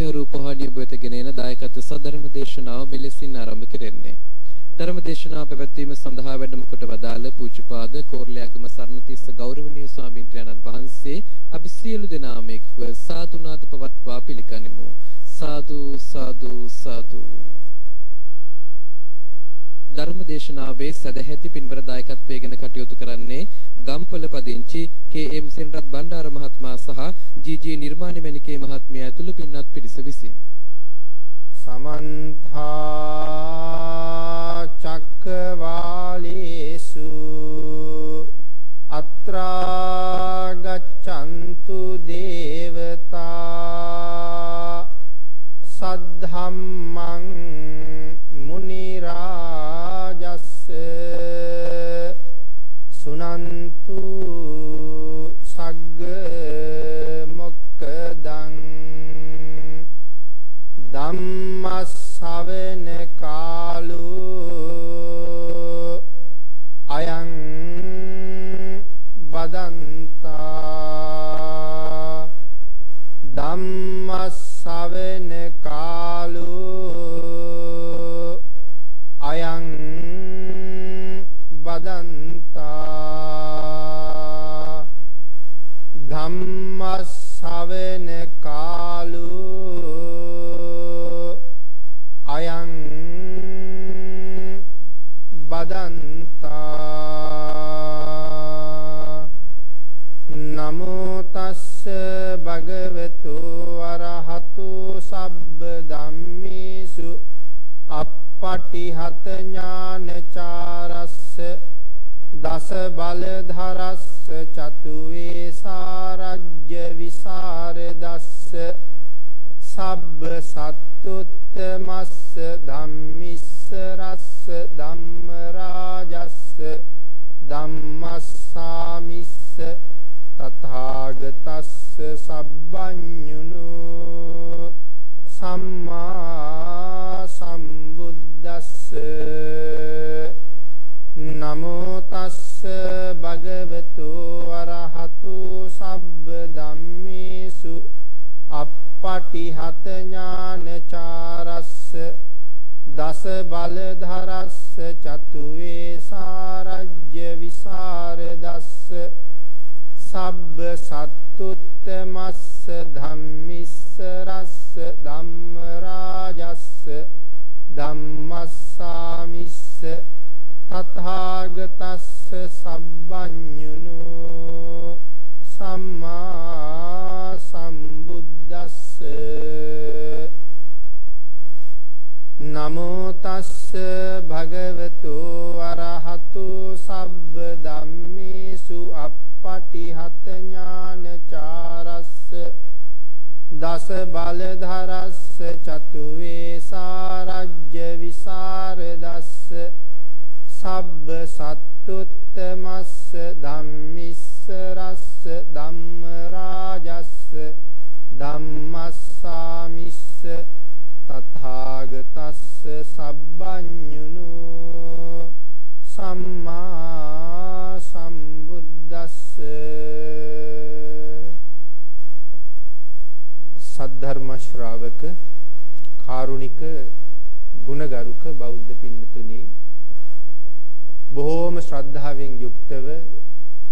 බෞද්ධ රූපවාහිනිය ඔබ වෙත ගෙන එන දායකත්ව සද්ධර්ම දේශනාව මෙලෙසින් ආරම්භ කෙරෙන්නේ. ධර්ම දේශනාව පැවැත්වීම සඳහා වැඩම කොට වදාළ පූජ්‍යපාද කෝරළයාගම සරණතිස්ස ගෞරවනීය ස්වාමීන් වහන්සේ අපි සියලු දෙනාම එක්ව සාදුනාද පවත්වා පිළිගනිමු. සාදු සාදු සාදු ධර්ම දේශනාවේ සදැහැති පින්බර දායකත්වයෙන් කටයුතු කරන්නේ ගම්පල පදිංචි කේ.එම්. සෙනරත් බණ්ඩාර මහත්මයා සහ ජී.ජී. නිර්මාණි මණිකේ මහත්මිය ඇතුළු පින්වත් පිරිස විසින් සමන්තා චක්කවාලේසු අත්‍රා ගච්ඡන්තු දේවතා සත්තුත්තමස්ස සත්තුත්තමස්ස ධම්මිස්ස රස්ස ධම්ම රාජස්ස ධම්මස්සාමිස්ස තථාගතස්ස සබ්බඤුනු සම්මා සම්බුද්දස්ස. සද්ධර්ම ශ්‍රාවක කාරුණික ගුණගරුක බෞද්ධ පින්නතුනි බොහෝම ශ්‍රද්ධාවෙන් යුක්තව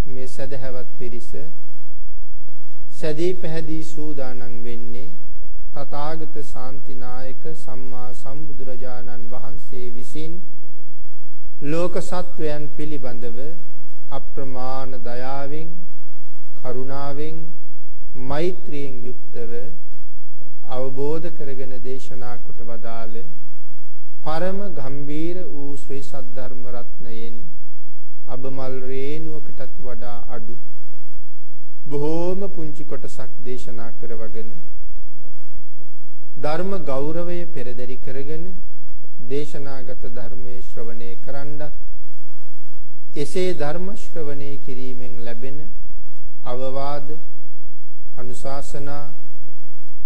මේ සදහැවත් පිරිස සදී පැහැදී සූදානම් වෙන්නේ තථාගත ශාන්තිනායක සම්මා සම්බුදුරජාණන් වහන්සේ විසින් ලෝක සත්වයන් පිළිබඳව අප්‍රමාණ දයාවෙන් කරුණාවෙන් මෛත්‍රියෙන් යුක්තව අවබෝධ කරගෙන දේශනා කොට වදාළ පරම ගම්බීර වූ ශ්‍රී සද්ධර්ම රත්නයෙන් අබමල් රේණුවකටත් වඩා අඩු. බොහෝම පුංචි කොටසක් දේශනා කරවගෙන ධර්ම ගෞරවය පෙරදරි කරගෙන දේශනාගත ධර්මයේ ශ්‍රවණය කරන්නත් එසේ ධර්ම ශ්‍රවණය කිරීමෙන් ලැබෙන අවවාද අනුශාසනා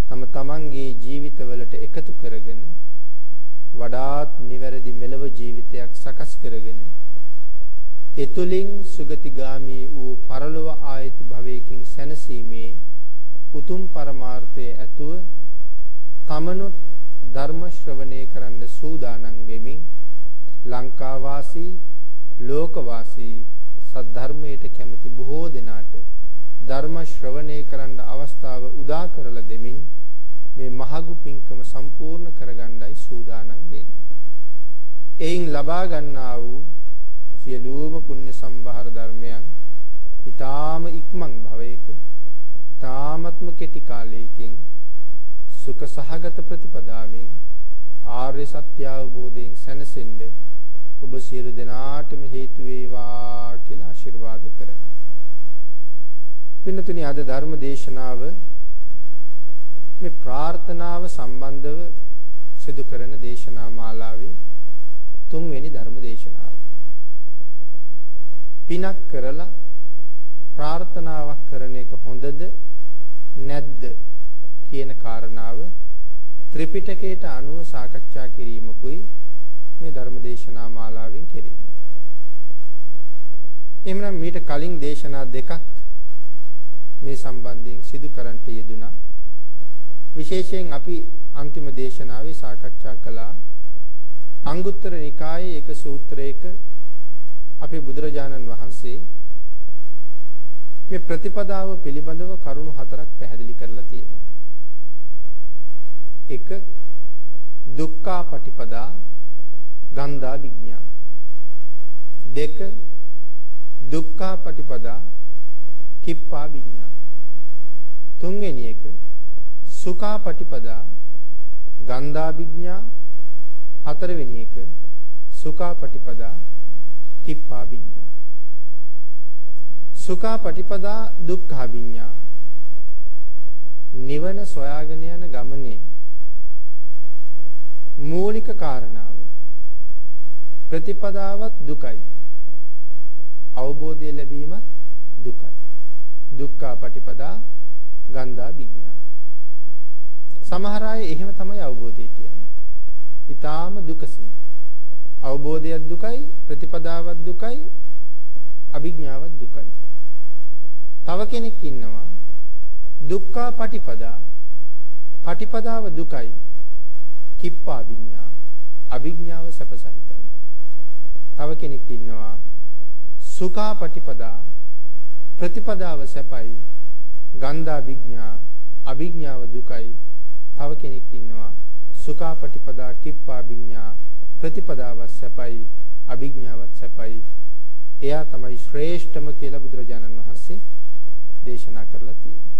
තම තමන්ගේ ජීවිතවලට එකතු කරගෙන වඩාත් නිවැරදි මෙලව ජීවිතයක් සකස් කරගෙන එතුලින් සුගතිගාමී වූ පරලොව ආයති භවයකින් සැනසීමේ උතුම් පරමාර්ථයේ ඇතුව තමනුත් ධර්ම ශ්‍රවණය කරන්න සූදානම් වෙමින් ලංකා වාසී ලෝක වාසී සද්ධර්මයට කැමති බොහෝ දෙනාට ධර්ම ශ්‍රවණය කරන්න අවස්ථාව උදා කරලා දෙමින් මේ මහගු පින්කම සම්පූර්ණ කරගන්නයි සූදානම් වෙන්නේ. එයින් ලබා ගන්නා වූ සියලුම පුණ්‍ය සම්භාර ධර්මයන් ඊ타ම ඉක්මන් භවයක ඊ타මත්ම කෙටි කාලයකින් සුඛ සහගත ප්‍රතිපදාවෙන් ආර්ය සත්‍ය අවබෝධයෙන් සැනසෙන්න ඔබ සියලු දෙනාටම හේතු වේවා කියලා ආශිර්වාද කරනවා. පින්නතුනි අද ධර්ම දේශනාව මේ ප්‍රාර්ථනාව සම්බන්ධව සිදු කරන දේශනා මාලාවේ තුන්වෙනි ධර්ම දේශනාව. පිනක් කරලා ප්‍රාර්ථනාවක් කරන එක හොඳද නැද්ද කියන කාරණාව ත්‍රිපිටකයට අනුව සාකච්ඡා කිරීමකුයි මේ ධර්ම දේශනා මාලාවෙන් කෙරෙන්නේ. එහෙනම් මීට කලින් දේශනා දෙකක් මේ සම්බන්ධයෙන් සිදු කරන්නට යෙදුනා. විශේෂයෙන් අපි අන්තිම දේශනාවේ සාකච්ඡා කළා අංගුත්තර නිකායේ එක සූත්‍රයක අපේ බුදුරජාණන් වහන්සේ මේ ප්‍රතිපදාව පිළිබඳව කරුණු හතරක් පැහැදිලි කරලා තියෙනවා. එක දුක්ඛා පටිපදා ගන්ධා විඥා. දෙක දුක්ඛා පටිපදා කිප්පා විඥා. තුන්වෙනි එක සුඛා පටිපදා ගන්ධා විඥා හතරවෙනි එක සුඛා පටිපදා කිප්පා විඥා සුඛා පටිපදා දුක්ඛා විඥා නිවන සොයාගෙන යන ගමනේ මූලික කාරණාව ප්‍රතිපදාවත් දුකයි. අවබෝධය ලැබීමත් දුකයි. දුක්ඛා පටිපදා ගන්ධා විඥා සමහර අය එහෙම තමයි අවබෝධයට යන්නේ. ඊටාම දුකසී. අවබෝධයත් දුකයි, ප්‍රතිපදාවත් දුකයි, අභිඥාවත් දුකයි. තව කෙනෙක් ඉන්නවා දුක්ඛා පටිපදා. පටිපදාව දුකයි. කිප්පා විඥා. අභිඥාව සැපසහිතයි. තව කෙනෙක් ඉන්නවා සුඛා පටිපදා. ප්‍රතිපදාව සැපයි. ගන්ධා විඥා. අභිඥාව දුකයි. තව කෙනෙක් ඉන්නවා සුඛාපටිපදා කිප්පා විඤ්ඤා ප්‍රතිපදාවත් සැපයි අභිඥාවත් සැපයි එයා තමයි ශ්‍රේෂ්ඨම කියලා බුදුරජාණන් වහන්සේ දේශනා කරලා තියෙන්නේ.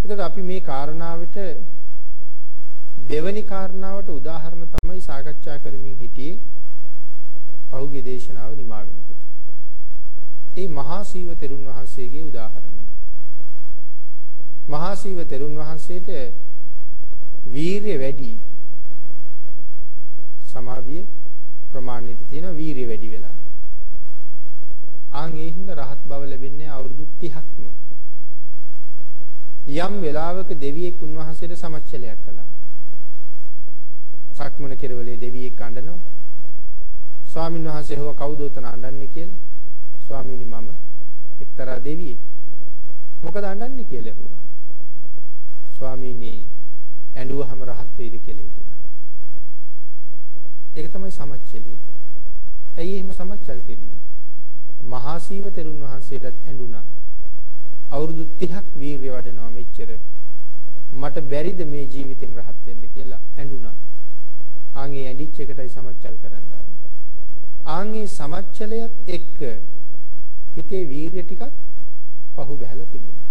එතකොට අපි මේ කාරණාවට දෙවැනි කාරණාවට උදාහරණ තමයි සාකච්ඡා කරමින් හිටියේ පහුගිය දේශනාව නිමා වෙනකොට. ඒ මහා සීව තෙරුන් වහන්සේගේ උදාහරණය. මහා සීව තෙරුන් වහන්සේට වීරිය වැඩි සමාධිය ප්‍රමාණයට තියෙන වීරිය වැඩි වෙලා. ආන් ඒ හින්දා රහත් බව ලැබෙන්නේ අවුරුදු 30ක්ම. යම් වෙලාවක දෙවියෙක් උන්වහන්සේට සමච්චලයක් කළා. සක්මන කෙරවලේ දෙවියෙක් අඬනවා. ස්වාමීන් වහන්සේ හොව කවුද උතන අඬන්නේ කියලා. ස්වාමීනි මම එක්තරා දෙවියෙක්. මොකද අඬන්නේ කියලා ඇහුවා. ස්වාමීනි ඇඬුවහම රහත් වෙයිද කියලා හිතුණා. ඒක තමයි සමච්චලේ. ඇයි එහෙම සමච්චල් කෙරුවේ? මහා සීව තෙරුන් වහන්සේටත් ඇඬුණා. අවුරුදු 30ක් වීරිය වඩනවා මෙච්චර. මට බැරිද මේ ජීවිතෙන් රහත් වෙන්න කියලා ඇඬුණා. ආන්ගේ ඇඬිච්ච එකටයි සමච්චල් කරන්න ආවේ. ආන්ගේ සමච්චලයත් එක්ක හිතේ වීරිය ටිකක් පහු බැහැලා තිබුණා.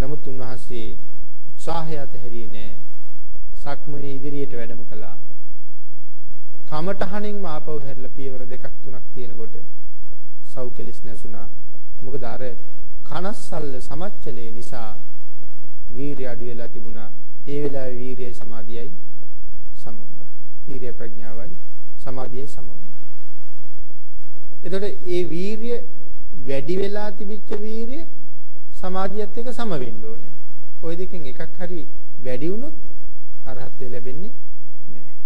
නමුත් උන්වහන්සේ උත්සාහය අතහැරියේ නෑ. සක්මනේ ඉදිරියට වැඩම කළා. කමටහනින්ම ආපහු හැරිලා පියවර දෙකක් තුනක් තියෙනකොට සෞඛ්‍යලිස් නැසුණා. මොකද අර කනස්සල්ල සමච්චලේ නිසා වීරිය අඩු වෙලා තිබුණා. ඒ වෙලාවේ වීරියයි සමාධියයි සම වුණා. වීරිය ප්‍රඥාවයි සමාධියයි සම වුණා. එතකොට ඒ වීරිය වැඩි වෙලා තිබිච්ච වීරිය සමාධියත් එක්ක සම වෙන්න ඕනේ. ওই දෙකෙන් එකක් හරි වැඩි වුණොත් අරහත්ත්වය ලැබෙන්නේ නැහැ.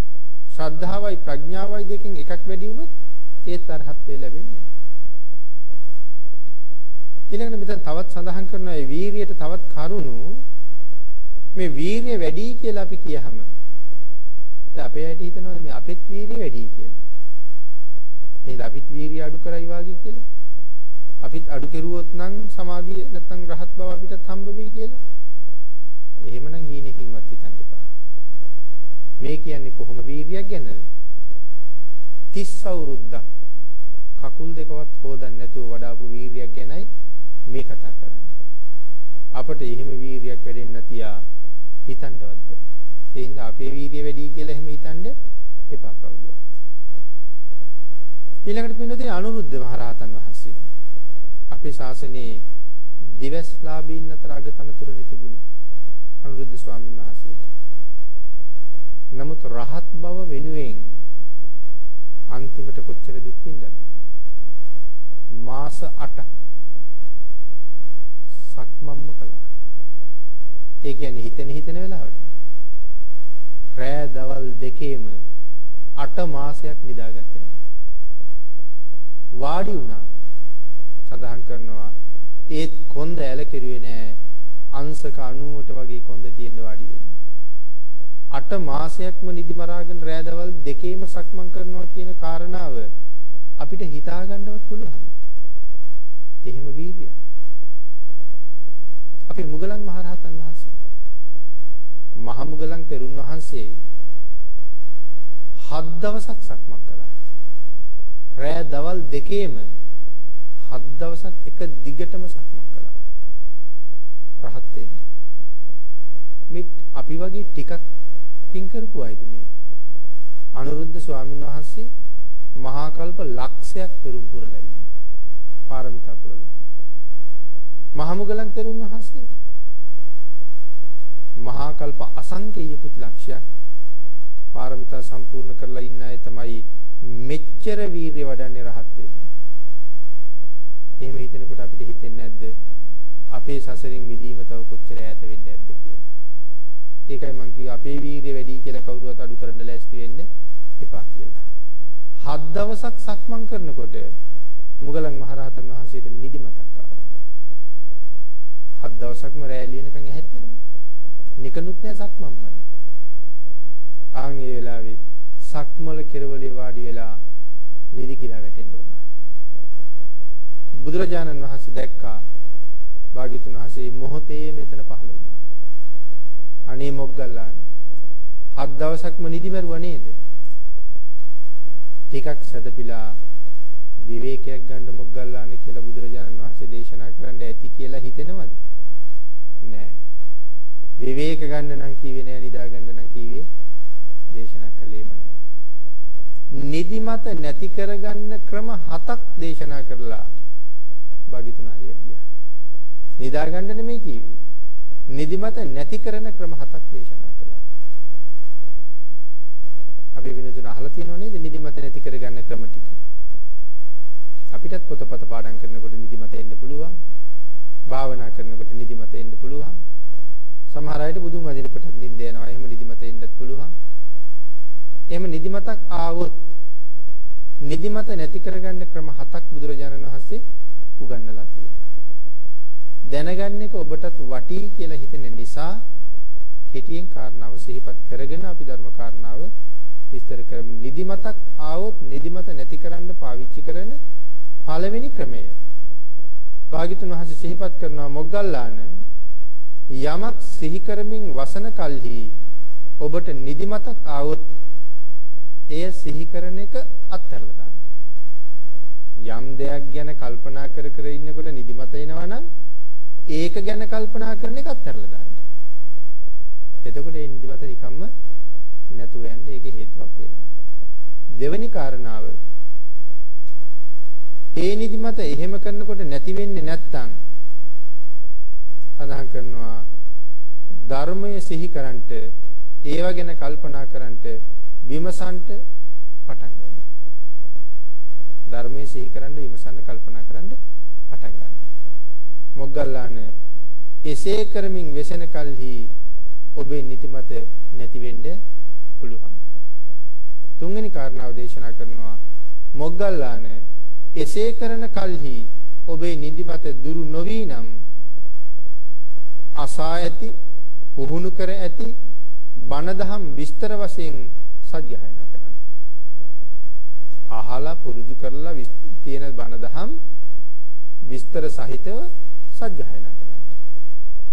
ශ්‍රද්ධාවයි ප්‍රඥාවයි දෙකෙන් එකක් වැඩි වුණොත් ඒත් අරහත්ත්වය ලැබෙන්නේ නැහැ. ඊළඟට මෙතන තවත් සඳහන් කරනවා මේ වීරියට තවත් කරුණු මේ වීරිය වැඩි කියලා අපි කියහම දැන් අපේ ඇයිට හිතනවාද මේ අපෙත් වීරිය වැඩි කියලා. එහෙනම් අපිත් වීරිය අඩු කරයි වාගේ කියලා. අපිත් අඩු කෙරුවොත් නම් සමාධිය නැත්තම් රහත් බව අපිටත් හම්බ වෙයි කියලා. එහෙමනම් හීනකින්වත් හිතන්න එපා. මේ කියන්නේ කොහොම වීරියක් ගැනද? 30 අවුරුද්දක් කකුල් දෙකවත් හොදන්න නැතුව වඩාපු වීරියක් ගැනයි මේ කතා කරන්නේ. අපට එහෙම වීරියක් වැඩෙන්න තියා හිතන්නවත් බෑ. ඒ හින්දා අපේ වීරිය වැඩි කියලා එහෙම හිතන්න එපා කවුරුවත්. ඊළඟට පින්නදී අනුරුද්ධ මහරහතන් වහන්සේ අපේ ශාසනයේ දිවස්ලාභීන් අතර අගතනතුරනේ තිබුණේ. අනුරුද්ධ ස්වාමීන් වහන්සේට. නමුත් රහත් බව වෙනුවෙන් අන්තිමට කොච්චර දුක් විඳද? මාස 8ක් සක්මම්ම කළා. ඒ කියන්නේ හිතෙන හිතෙන වෙලාවට රෑ දවල් දෙකේම 8 මාසයක් නිදාගත්තේ නැහැ. වාඩි වුණා. සඳහන් කරනවා ඒත් කොන්ද ඇල කෙරුවේ නැහැ. අංශක 90ට වගේ කොන්ද තියෙන්න වාඩි වෙන්නේ. 8 මාසයක්ම නිදි මරාගෙන රෑ දවල් දෙකේම සක්මන් කරනවා කියන කාරණාව අපිට හිතා ගන්නවත් පුළුවන්. එහෙම වීරිය. අපි මුගලන් මහරහතන් වහන්සේ මහ මුගලන් තෙරුන් වහන්සේ හත් දවසක් සක්මන් කළා. රෑ දවල් දෙකේම හත් දවසක් එක දිගටම සක්මන් කළා. රහත් වෙන්න. මේ අපි වගේ ටිකක් පින් කරපු අයද මේ? අනුරුද්ධ ස්වාමීන් වහන්සේ මහා කල්ප ලක්ෂයක් පෙරම් පුරලා ඉන්නේ. පාරමිතා පුරලා. මහමුගලන් තෙරුන් වහන්සේ මහා කල්ප අසංකේයකුත් ලක්ෂයක් පාරමිතා සම්පූර්ණ කරලා ඉන්න අය තමයි මෙච්චර වීරිය වඩන්නේ රහත් වෙන්නේ. එහෙම හිතනකොට අපිට හිතෙන්නේ නැද්ද අපේ සසරින් මිදීම තව කොච්චර ඈත වෙන්නේ නැද්ද කියලා. ඒකයි මම කිව්වේ අපේ වීරිය වැඩි කියලා කවුරුවත් අඩු කරන්න ලෑස්ති වෙන්න එපා කියලා. හත් දවසක් සක්මන් කරනකොට මුගලන් මහරහතන් වහන්සේට නිදි මතක් ආවා. හත් දවසක්ම රැලියනකන් ඇහැරිලා. නිකනුත් නෑ සක්මන්මයි. ආන් ඒ වෙලාවේ සක්මල කෙරවලේ වාඩි වෙලා නිදි කිරා වැටෙන්න උනා. බුදුරජාණන් වහන්සේ දැක්කා භාග්‍යතුන් වහන්සේ මොහොතේ මෙතන පහළ වුණා. අනේ මොග්ගල්ලාන හත් දවසක්ම නිදි මරුවා නේද? ටිකක් සැතපීලා විවේකයක් ගන්න මොග්ගල්ලාන කියලා බුදුරජාණන් වහන්සේ දේශනා කරන්න ඇති කියලා හිතෙනවද? නෑ. විවේක ගන්න නම් කිව්වේ නෑ නිදා ගන්න නම් කිව්වේ දේශනා කළේම නෑ. නිදිමත නැති කරගන්න ක්‍රම හතක් දේශනා කරලා භාග්‍යතුන් ආදී වැඩියා. නිදා ගන්න නෙමෙයි කිව්වේ. නිදිමත නැති කරන ක්‍රම හතක් දේශනා කළා. අපි විනෝදන අහලා තියෙනව නේද නිදිමත නැති කරගන්න ක්‍රම ටික. අපිටත් පොතපත පාඩම් කරනකොට නිදිමත එන්න පුළුවන්. භාවනා කරනකොට නිදිමත එන්න පුළුවන්. සමහර අයට බුදුන් වදිනකොටත් නිින්ද යනවා. එහෙම නිදිමත එන්නත් පුළුවන්. එහෙම නිදිමතක් ආවොත් නිදිමත නැති කරගන්න ක්‍රම හතක් බුදුරජාණන් වහන්සේ උගන්වලා තියෙනවා. දැනගන්න එක ඔබටත් වටී කියලා හිතෙන නිසා කෙටියෙන් කාරණාව සිහිපත් කරගෙන අපි ධර්ම කාරණාව විස්තර කරමු. නිදිමතක් ආවොත් නිදිමත නැති කරන්න පාවිච්චි කරන පළවෙනි ක්‍රමය. භාග්‍යතුන් වහන්සේ සිහිපත් කරනවා මොග්ගල්ලාන යමක් සිහි කරමින් වසන කල්හි ඔබට නිදිමතක් ආවොත් එය සිහි කරන එක අත්හැරලා දාන්න. යම් දෙයක් ගැන කල්පනා කර කර ඉන්නකොට නිදිමත එනවා නම් ඒක ගැන කල්පනා කරන එක අත්හැරලා දාන්න. එතකොට ඒ නිදිමත නිකම්ම නැතුව යන්නේ ඒකේ හේතුවක් වෙනවා. දෙවෙනි කාරණාව ඒ නිදිමත එහෙම කරනකොට නැති වෙන්නේ නැත්තම් සඳහන් කරනවා ධර්මයේ සිහි කරන්ට ඒව ගැන කල්පනා කරන්ට විමසන්ට පටන් ගන්න. ධර්මයේ සිහි කරන්න විමසන්න කල්පනා කරන්න පටන් ගන්න. මොග්ගල්ලාන එසේ කරමින් වෙසෙන කල්හි ඔබේ නිතිමත නැති වෙන්න පුළුවන්. තුන්වෙනි කාරණාව දේශනා කරනවා මොග්ගල්ලාන එසේ කරන කල්හි ඔබේ නිදිමත දුරු නොවි නම් අසා ඇති පුහුණු කර ඇති බණ දහම් විස්තර වශයෙන් සජ්ජායනා කරන්න. අහලා පුරුදු කරලා තියෙන බණ දහම් විස්තර සහිතව සජ්ජායනා කරන්න.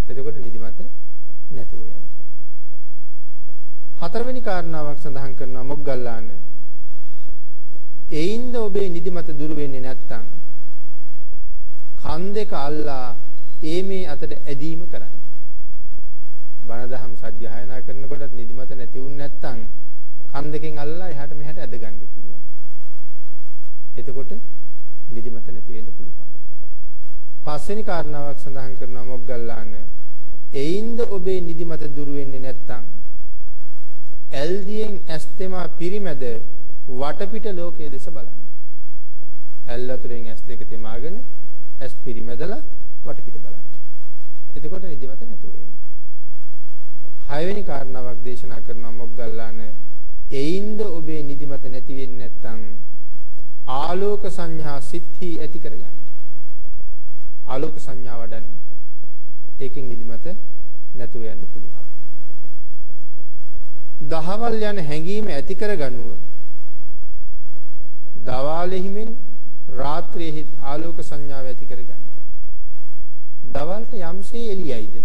එතකොට නිදිමත නැතුව යයි. හතරවෙනි කාරණාවක් සඳහන් කරනවා මොග්ගල්ලාන. එයින්ද ඔබේ නිදිමත දුරු වෙන්නේ නැත්තම් කන් දෙක අල්ලා ඒ මේ අතට ඇදීම කරන්න. බණ දහම් සජ්ජායනා කරනකොටත් නිදිමත නැති වුන් නැත්තම් කන් දෙකෙන් අල්ලා එහාට මෙහාට ඇද ගන්න පුළුවන්. එතකොට නිදිමත නැති වෙන්න පුළුවන්. පස්වෙනි කාරණාවක් සඳහන් කරනවා මොග්ගල්ලාන. එයින්ද ඔබේ නිදිමත දුරු වෙන්නේ නැත්තම් ඇල්දියෙන් ඇස් දෙමා පිරිමැද වටපිට ලෝකයේ දෙස බලන්න. ඇල් අතුරෙන් ඇස් දෙක තෙමාගෙන ඇස් පිරිමැදලා වටපිට බලන්න. එතකොට නිදිමත නැතුව එන්නේ. හයවෙනි කාරණාවක් දේශනා කරනවා මොග්ගල්ලාන එයින්ද ඔබේ නිදිමත නැති වෙන්නේ නැත්නම් ආලෝක සංඥා සිත්හි ඇති කරගන්න. ආලෝක සංඥා වඩන්න. ඒකෙන් නිදිමත නැතුව යන්න පුළුවන්. දහවල් යන හැඟීම ඇති කරගනුව දවාලෙහිමින් රාත්‍රියේ ආලෝක සංඥාව ඇති කරගන්න. දවල්ට යම්සේ එළියයිද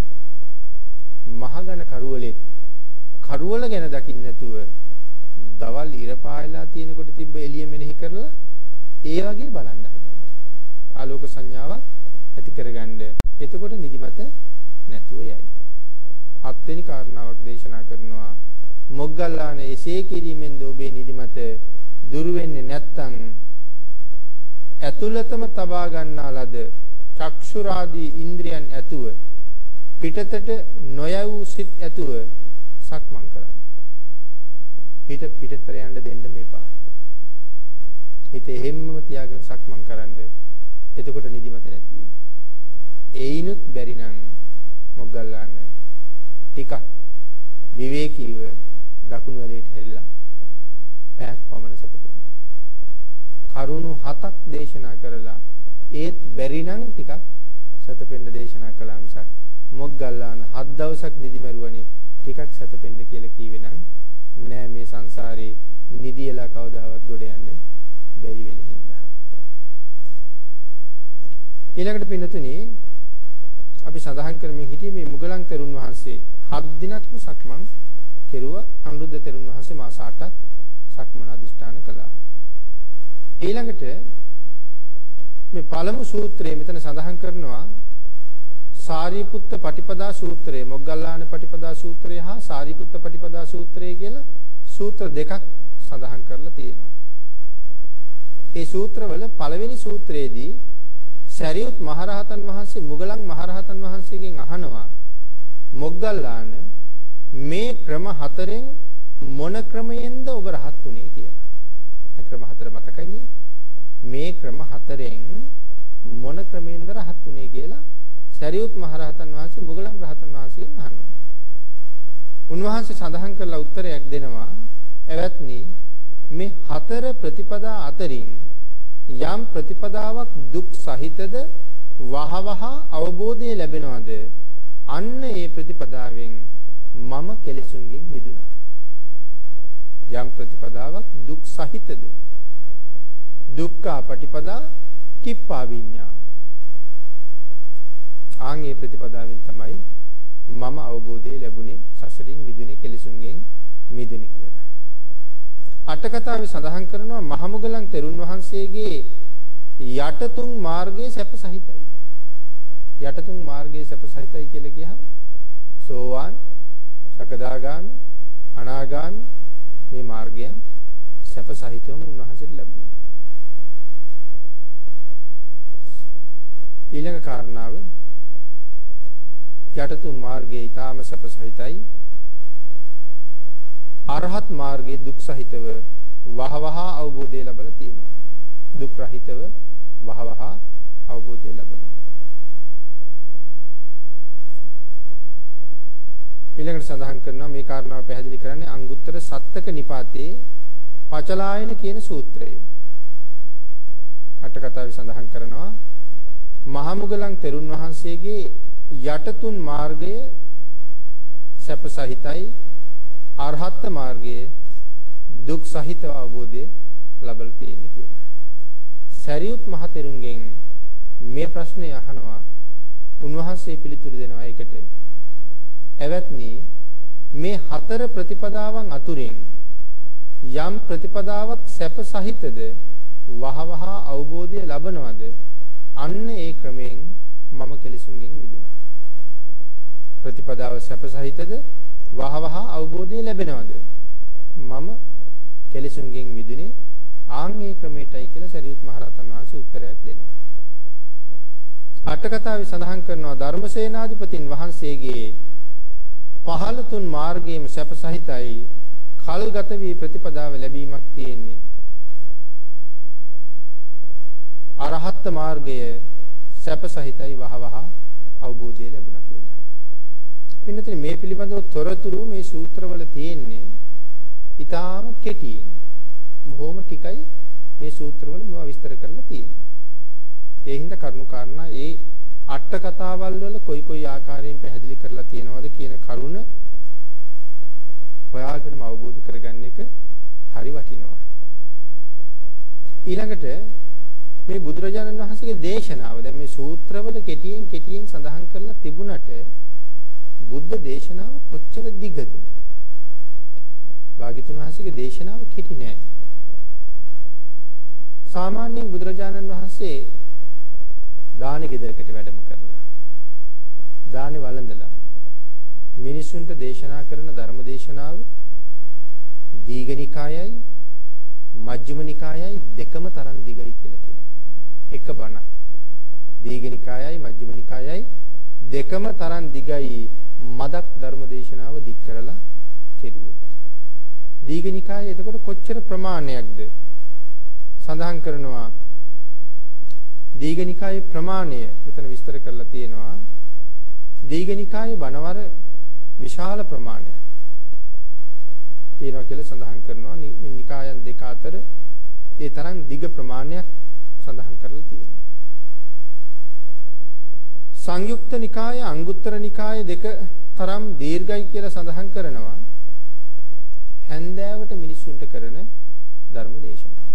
මහගන කරුවලේ කරුවල ගැන දකින්න නැතුව දවල් ඉර පායලා තියෙනකොට තිබ්බ එළිය මෙනෙහි කරලා ඒ වගේ බලන්න හදන්න. ආලෝක සංඥාවක් ඇති කරගන්න. එතකොට නිදිමත නැතුව යයි. හත්වෙනි කාරණාවක් දේශනා කරනවා මොග්ගල්ලාන එසේ කිරීමෙන් ඔබේ නිදිමත දුරු වෙන්නේ නැත්නම් ඇතුළතම තබා ගන්නා ලද චක්ෂුරාදී ඉන්ද්‍රියන් ඇතුව පිටතට නොයවූ සිත් ඇතුව සක්මන් කරන්න. හිත පිටතට යන්න දෙන්න මේපා. හිත එහෙම්මම තියාගෙන සක්මන් කරන්න. එතකොට නිදිමත නැති වෙයි. ඒිනුත් බැරි නම් මොග්ගල්ලාන ටිකක් විවේකීව දකුණු වැලේට හැරිලා පැයක් පමණ සැතපෙන්න. කරුණු හතක් දේශනා කරලා ඒත් බැරි නම් ටිකක් සැතපෙන්න දේශනා කළා මිසක් මොග්ගල්ලාන හත් දවසක් නිදි මරුවනේ ටිකක් සැතපෙන්න කියලා කීවේ නම් නෑ මේ සංසාරේ නිදියලා කවදාවත් ගොඩ යන්න බැරි වෙන හින්දා. ඊළඟට පින්නතුනි අපි සඳහන් කරමින් හිටියේ මේ මුගලන් තෙරුන් වහන්සේ හත් දිනක්ම සක්මන් කෙරුවා අනුරුද්ධ තෙරුන් වහන්සේ මාස 8ක් සක්මන අදිෂ්ඨාන කළා. ඊළඟට මේ පළමු සූත්‍රය මෙතන සඳහන් කරනවා සාරිපුත්ත පටිපදා සූත්‍රය මොග්ගල්ලාන පටිපදා සූත්‍රය හා සාරිපුත්ත පටිපදා සූත්‍රය කියලා සූත්‍ර දෙකක් සඳහන් කරලා තියෙනවා. ඒ සූත්‍රවල පළවෙනි සූත්‍රයේදී සරියුත් මහරහතන් වහන්සේ මුගලන් මහරහතන් වහන්සේගෙන් අහනවා මොග්ගල්ලාන මේ ක්‍රම හතරෙන් මොන ක්‍රමයෙන්ද ඔබ රහත් උනේ කියලා. ක්‍රම හතර මතකයි මේ ක්‍රම හතරෙන් මොන ක්‍රමයෙන්ද රහත් උනේ කියලා සරියුත් මහරහතන් වහන්සේ මුගලන් රහතන් වහන්සේගෙන් අහනවා. උන්වහන්සේ සඳහන් කරලා උත්තරයක් දෙනවා එවත්නි මේ හතර ප්‍රතිපදා අතරින් යම් ප්‍රතිපදාවක් දුක් සහිතද වහවහ අවබෝධය ලැබෙනවද අන්න ඒ ප්‍රතිපදාවෙන් මම කෙලෙසුන්ගෙන් මිදුණා. යම් ප්‍රතිපදාවක් දුක් සහිතද දුක්ඛ පටිපදා කිප්පා විඤ්ඤා. ආන්ගේ ප්‍රතිපදාවෙන් තමයි මම අවබෝධය ලැබුණේ සසරින් මිදුනේ කෙලෙසුන්ගෙන් මිදුනේ කියලා. අට කතාවේ සඳහන් කරනවා මහමුගලන් තෙරුන් වහන්සේගේ යටතුන් මාර්ගයේ සැප සහිතයි. යටතුන් මාර්ගයේ සැප සහිතයි කියලා කියහම සෝවාන් සකදාගාමි අනාගාමි මේ මාර්ගයන් සැප සහිතවම උන්වහන්සේට ලැබුණා. ඊළඟ කාරණාව යටතුන් මාර්ගයේ ඊටාම සැප සහිතයි. අරහත් මාර්ගයේ දුක් සහිතව වහවහ අවබෝධය ලැබලා තියෙනවා. දුක් රහිතව වහවහ අවබෝධය ලැබෙනවා. ඊළඟට සඳහන් කරනවා මේ කාරණාව පැහැදිලි කරන්නේ අංගුත්තර සත්තක නිපාතේ පචලායන කියන සූත්‍රයේ. අට කතාවේ සඳහන් කරනවා මහමුගලන් තෙරුන් වහන්සේගේ යටතුන් මාර්ගය සැප සහිතයි අරහත් මාර්ගයේ දුක් සහිත අවබෝධය ලබලා තියෙන්නේ කියලා. සරියුත් මහ තෙරුන්ගෙන් මේ ප්‍රශ්නේ අහනවා උන්වහන්සේ පිළිතුරු දෙනවා ඒකට. එවත්නි මේ හතර ප්‍රතිපදාවන් අතුරින් යම් ප්‍රතිපදාවක් සැප සහිතද වහවහ අවබෝධය ලබනවද අන්න ඒ ක්‍රමයෙන් මම කෙලෙසුන්ගෙන් මිදුණා. ප්‍රතිපදාව සැප සහිතද වහවහ අවබෝධය ලැබෙනවද? මම කෙලෙසුන්ගෙන් මිදුනේ ආන් ඒ ක්‍රමයටයි කියලා සරියුත් මහරහතන් වහන්සේ උත්තරයක් දෙනවා. අට කතාවේ සඳහන් කරනවා ධර්මසේනාධිපතින් වහන්සේගේ පහළ තුන් මාර්ගයේම සැප සහිතයි කල්ගත වී ප්‍රතිපදාව ලැබීමක් තියෙන්නේ. අරහත් මාර්ගය සැප සහිතයි වහවහ අවබෝධය ලැබුණා කියලා. පින්නතේ මේ පිළිබඳව තොරතුරු මේ සූත්‍රවල තියෙන්නේ ඊටාම කෙටියෙන්. බොහොම ටිකයි මේ සූත්‍රවල මේවා විස්තර කරලා තියෙන්නේ. ඒ හින්දා කරුණු කාරණා ඒ අට කතාවල් වල කොයි කොයි ආකාරයෙන් පැහැදිලි කරලා තියෙනවද කියන කරුණ හොයාගෙනම අවබෝධ කරගන්න එක හරි වටිනවා. ඊළඟට මේ බුදුරජාණන් වහන්සේගේ දේශනාව දැන් මේ සූත්‍රවල කෙටියෙන් කෙටියෙන් සඳහන් කරලා තිබුණට බුද්ධ දේශනාව කොච්චර දිගද? වාග්යතුන් වහන්සේගේ දේශනාව කෙටි නෑ. සාමාන්‍යයෙන් බුදුරජාණන් වහන්සේ දානෙ ගෙදරකට වැඩම කරලා දානෙ වළඳලා මිනිසුන්ට දේශනා කරන ධර්ම දේශනාව දීඝනිකායයි මජ්ක්‍ධිම නිකායයි දෙකම තරම් දිගයි කියලා කියනවා. එක බණ. දීඝනිකායයි මජ්ක්‍ධිම නිකායයි දෙකම තරම් දිගයි මදක් ධර්ම දේශනාව දික් කරලා කෙරුවොත්. දීඝනිකායේ එතකොට කොච්චර ප්‍රමාණයක්ද? සඳහන් කරනවා දීඝනිකායේ ප්‍රමාණය මෙතන විස්තර කරලා තියෙනවා. දීඝනිකායේ බණවර විශාල ප්‍රමාණයක් තියෙනවා කියලා සඳහන් කරනවා. නිකායන් දෙක අතර ඒ තරම් දිග ප්‍රමාණයක් සඳහන් කරලා තියෙනවා. සංයුක්ත නිකාය අංගුත්තර නිකාය දෙක තරම් දීර්ඝයි කියලා සඳහන් කරනවා හැන්දෑවට මිනිසුන්ට කරන ධර්ම දේශනාව.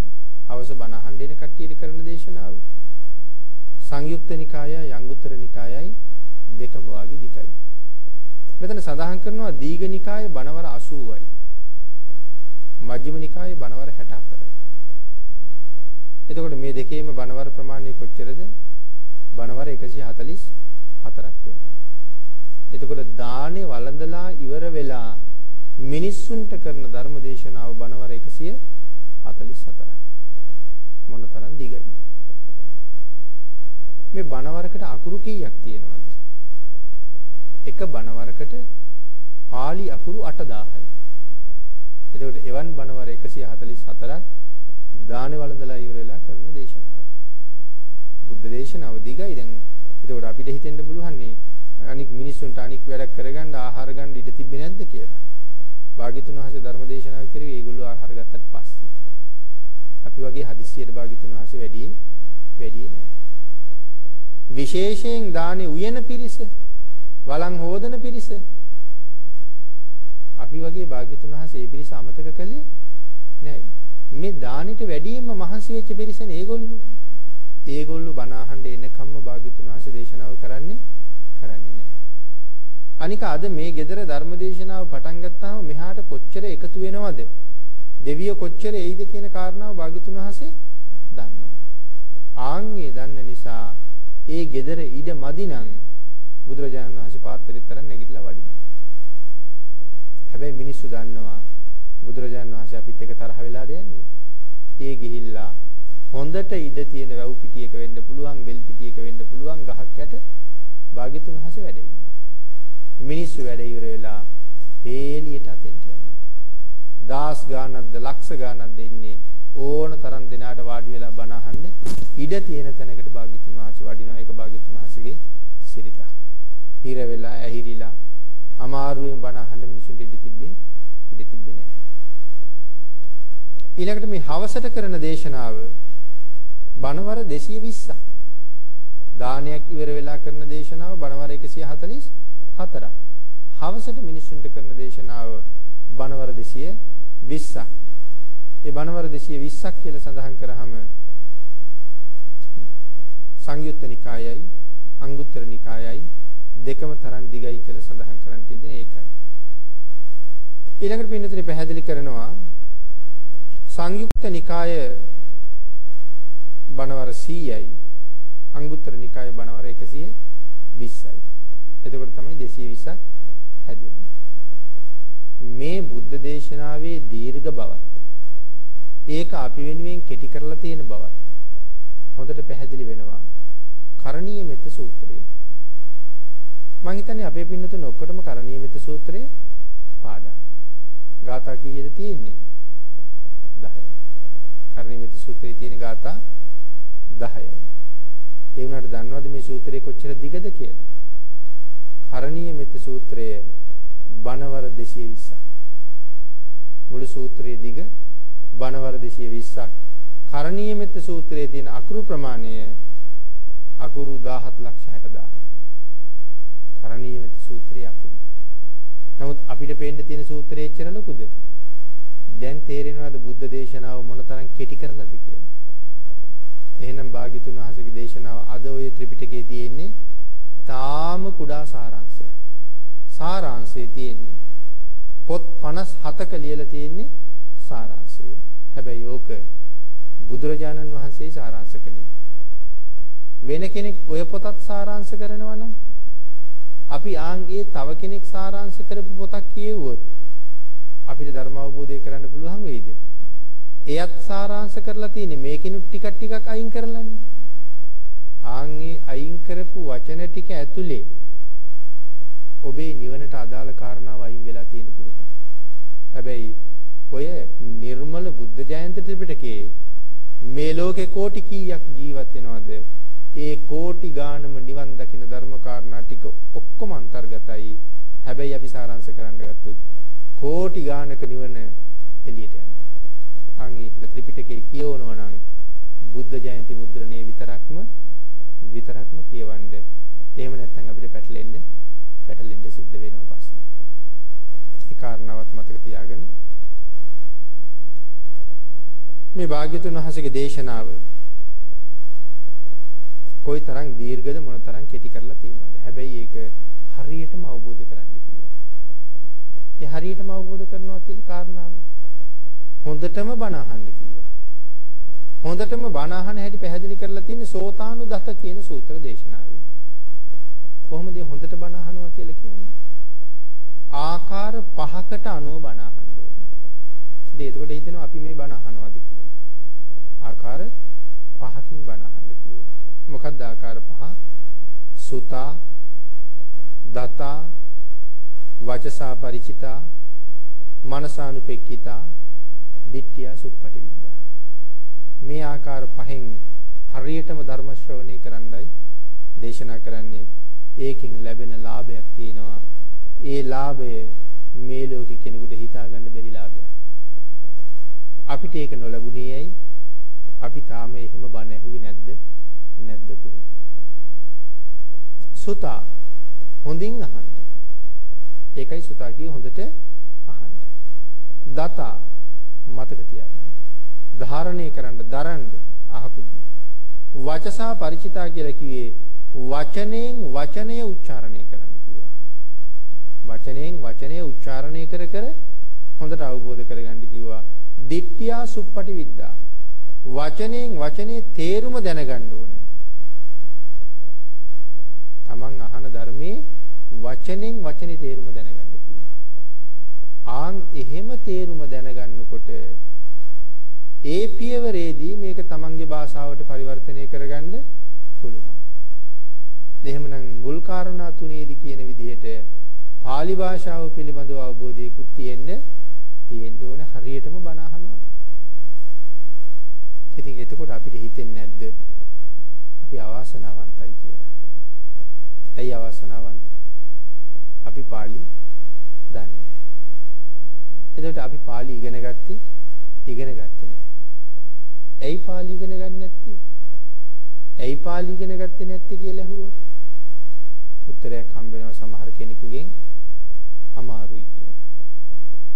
හවස බණ අහන්න එන කට්ටියට කරන දේශනාව. සංයුක්ත නිකායයි අංගුත්තර නිකායයි දෙකම වාගේ දිගයි. මෙතන සඳහන් කරනවා දීඝ නිකායේ බණවර 80යි. මජ්ක්‍ධිම නිකායේ බණවර 64යි. එතකොට මේ දෙකේම බණවර ප්‍රමාණය කොච්චරද? බණවර 144ක් වෙනවා. එතකොට දානේ වළඳලා ඉවර වෙලා මිනිස්සුන්ට කරන ධර්ම දේශනාව බණවර 144ක්. මොන තරම් දිගයි. මේ බණවරකට අකුරු කීයක් තියෙනවද? එක බණවරකට pāli අකුරු 8000යි. එතකොට එවන් බණවර 144ක් දානේ වළඳලා ඉවර වෙලා කරන දේශනාව. බුද්ධ දේශනාව දිගයි දැන්. එතකොට අපිට හිතෙන්න පුළුවන් අනික් මිනිස්සුන්ට අනික් වැඩක් කරගන්න ආහාර ගන්න ඉඩ තිබ්බේ නැද්ද කියලා. භාග්‍යතුන් වහන්සේ ධර්ම දේශනාව කරුවේ ඒගොල්ලෝ ආහාර ගත්තට පස්සේ. අපි වගේ හදිස්සියට භාග්‍යතුන් වහන්සේ වැඩි වැඩි නෑ. විශේෂයෙන් දානේ උයන පිරිස, වළං හෝදන පිරිස අපි වගේ භාග්‍යතුන් වහන්සේ ඒ පිරිස අමතක කළේ නෑ. මේ දානෙට වැඩියෙන්ම මහන්සි වෙච්ච පිරිසනේ ඒගොල්ලෝ. ඒගොල්ලෝ බණ අහන්න එනකම්ම භාග්‍යතුන් වහන්සේ දේශනාව කරන්නේ කරන්නේ නෑ. අනික අද මේ gedara ධර්මදේශනාව පටන් ගත්තාම මෙහාට කොච්චර එකතු වෙනවද? දෙවියෝ කොච්චර එයිද කියන කාරණාව භාග්‍යතුන් වහන්සේ දන්නවා. ආන්ගේ දන්න නිසා ඒ gedara ඉඩ මදි නම් බුදුරජාණන් වහන්සේ පාත්‍රෙත් තරම් නැගිටලා වඩිනවා. හැබැයි මිනිස්සු දන්නවා බුදුරජාණන් වහන්සේ අපිත් එක තරහ වෙලාද යන්නේ. ඒ ගිහිල්ලා හොඳට ඉඩ තියෙන වැව් පිටියක වෙන්න පුළුවන්, වෙල් පිටියක වෙන්න පුළුවන් ගහක් යට භාග්‍යතුන් වහන්සේ වැඩ ඉන්නවා. මිනිස්සු වැඩ ඉවර වෙලා පේලියට අතෙන්ට යනවා. දාස් ගානක්ද ලක්ෂ ගානක්ද ඉන්නේ ඕන තරම් දෙනාට වාඩි වෙලා බණ අහන්න ඉඩ තියෙන තැනකට භාග්‍යතුන් වහන්සේ වඩිනවා. ඒක භාග්‍යතුන් වහන්සේගේ සිරිත. හිර වෙලා ඇහිරිලා අමාරුවෙන් බණ අහන්න මිනිසුන්ට ඉඩ තිබ්බේ ඉඩ තිබ්බේ නැහැ. ඊළඟට මේ හවසට කරන දේශනාව බණවර 220ක් දානයක් ඉවර වෙලා කරන දේශනාව බණවර 144ක්. හවසට මිනිස්සුන්ට කරන දේශනාව බණවර 220ක්. ඒ බණවර 220ක් කියලා සඳහන් කරාම සංයුත්ත නිකායයි අංගුත්තර නිකායයි දෙකම තරම් දිගයි කියලා සඳහන් කරන්න තියෙන්නේ ඒකයි. ඊළඟට පින්නතුනි පැහැදිලි කරනවා සංයුක්ත නිකාය බණවර 100යි අංගුත්තර නිකාය බණවර 120යි. එතකොට තමයි 220ක් හැදෙන්නේ. මේ බුද්ධ දේශනාවේ දීර්ඝ බවත් ඒක අපි වෙනුවෙන් කෙටි කරලා තියෙන බවත් හොඳට පැහැදිලි වෙනවා. කරණීය මෙත්ත සූත්‍රයේ. මම හිතන්නේ අපේ පින්නතුන් ඔක්කොටම කරණීය මෙත්ත සූත්‍රයේ පාඩම්. ගාථා කීයද තියෙන්නේ? 10යි. කරණීය මෙත්ත සූත්‍රයේ තියෙන ගාථා 10යි. ඒ වුණාට දන්නවද මේ සූත්‍රය කොච්චර දිගද කියලා? කරණීය මෙත්ත සූත්‍රයේ බණවර 220ක්. මුළු සූත්‍රයේ දිග බණවර 220ක්. කරණීය මෙත්ත සූත්‍රයේ තියෙන අකුරු ප්‍රමාණය අකුරු 17 ලක්ෂ 60000. කරණීය මෙත්ත සූත්‍රයේ අකුරු. නමුත් අපිට පේන්න තියෙන සූත්‍රය එච්චර ලොකුද? දැන් තේරෙනවද බුද්ධ දේශනාව මොනතරම් කෙටි කරලාද කියලා? එහෙනම් භාග්‍යතුන් වහන්සේගේ දේශනාව අද ওই ත්‍රිපිටකයේ තියෙන්නේ තාම කුඩා සාරාංශයක්. සාරාංශයේ තියෙන්නේ පොත් 57ක ලියලා තියෙන්නේ සාරාංශය. හැබැයි ඕක බුදුරජාණන් වහන්සේ සාරාංශ කළේ. වෙන කෙනෙක් ඔය පොතත් සාරාංශ කරනවා නම් අපි ආන්ගේ තව කෙනෙක් සාරාංශ කරපු පොතක් කියවුවොත් අපිට ධර්ම අවබෝධය කරන්න පුළුවන් වෙයිද? එයත් සාරාංශ කරලා තියෙන්නේ මේකිනුත් ටිකක් ටිකක් අයින් කරලානේ. ආන්ගේ අයින් කරපු වචන ටික ඇතුලේ ඔබේ නිවනට අදාළ කාරණාව අයින් වෙලා තියෙන්න පුළුවන්. හැබැයි ඔය නිර්මල බුද්ධ ජයන්ති ත්‍රිපිටකයේ මේ ලෝකේ කෝටි කීයක් ජීවත් වෙනවද? ඒ කෝටි ගානම නිවන් දකින්න ධර්ම කාරණා ටික ඔක්කොම අන්තර්ගතයි. හැබැයි අපි සාරාංශ කරන්න ගත්තොත් කෝටි ගානක නිවන එළියට යනවා. අංගී ත්‍රිපිටකයේ කියවනවා නම් බුද්ධ ජයන්ති මුද්‍රණයේ විතරක්ම විතරක්ම කියවන්න. එහෙම නැත්නම් අපිට පැටලෙන්න පැටලෙන්න සිද්ධ වෙනවා පස්සේ. ඒ කාරණාවත් මතක තියාගන්න. මේ භාග්‍යතුන් වහන්සේගේ දේශනාව කොයි තරම් දීර්ඝද මොන තරම් කෙටි කරලා තියෙනවද හැබැයි ඒක හරියටම අවබෝධ කරගන්න කිව්වා. ඒ හරියටම අවබෝධ කරනවා කියන කාරණාව හොඳටම බණ අහන්න කිව්වා. හොඳටම බණ අහන හැටි පැහැදිලි කරලා තියෙන්නේ සෝතානුදත කියන සූත්‍ර දේශනාවේ. කොහොමද හොඳට බණ අහනවා කියලා කියන්නේ? ආකාර පහකට අනුව බණ අහන්න ඕනේ. ඉතින් එතකොට හිතෙනවා අපි මේ බණ අහනවාද කියලා. ආකාර පහකින් බණ අහන්න කිව්වා. මොකක්ද ආකාර පහ? සුතා, දතා, වචසා ಪರಿචිතා, මනසානුපෙක්කිතා, දිට්ඨිය සුප්පටිවිද්දා. මේ ආකාර පහෙන් හරියටම ධර්ම ශ්‍රවණය කරන්නයි දේශනා කරන්නේ. ඒකෙන් ලැබෙන ලාභයක් තියෙනවා. ඒ ලාභය මේ ලෝකෙ කෙනෙකුට හිතා ගන්න බැරි ලාභයක්. අපිට ඒක නොලැබුණේ ඇයි? අපි තාම එහෙම බණ ඇහුවේ නැද්ද? නැද්ද කොහෙද? සුතා හොඳින් අහන්න. ඒකයි සුතා කිය හොඳට අහන්න. දතා මතක තියාගන්න. ධාරණය කරන්න, දරන්න අහපු වචසා ಪರಿචිතා කියලා කිව්වේ වචනෙන් වචනය උච්චාරණය කරන්න කිව්වා. වචනෙන් වචනය උච්චාරණය කර කර හොඳට අවබෝධ කරගන්න කිව්වා. දිට්ඨියා සුප්පටි විද්දා. වචනෙන් වචනේ තේරුම දැනගන්න ඕනේ. Taman අහන ධර්මයේ වචනෙන් වචනේ තේරුම දැනගන්න කිව්වා. ආන් එහෙම තේරුම දැනගන්නකොට ඒ පියවරේදී මේක Tamanගේ භාෂාවට පරිවර්තනය කරගන්න පුළුවන්. එහෙමනම් මුල් කාරණා තුනේදී කියන විදිහට pāli භාෂාව පිළිබඳව අවබෝධයකුත් තියෙන්න තියෙන්න ඕනේ හරියටම බණ අහනවා. ඉතින් එතකොට අපිට හිතෙන්නේ නැද්ද අපි අවාසනාවන්තයි කියලා. ඇයි අවාසනාවන්ත? අපි pāli දන්නේ නැහැ. එතකොට අපි pāli ඉගෙන ගත්තේ ඉගෙන ගත්තේ නැහැ. ඇයි pāli ඉගෙන ගන්නේ නැත්තේ? ඇයි පාලි ඉගෙන ගත්තේ නැත්තේ කියලා ඇහුවා. උත්තරයක් හම්බ වෙනවා සමහර කෙනෙකුගෙන් අමාරුයි කියලා.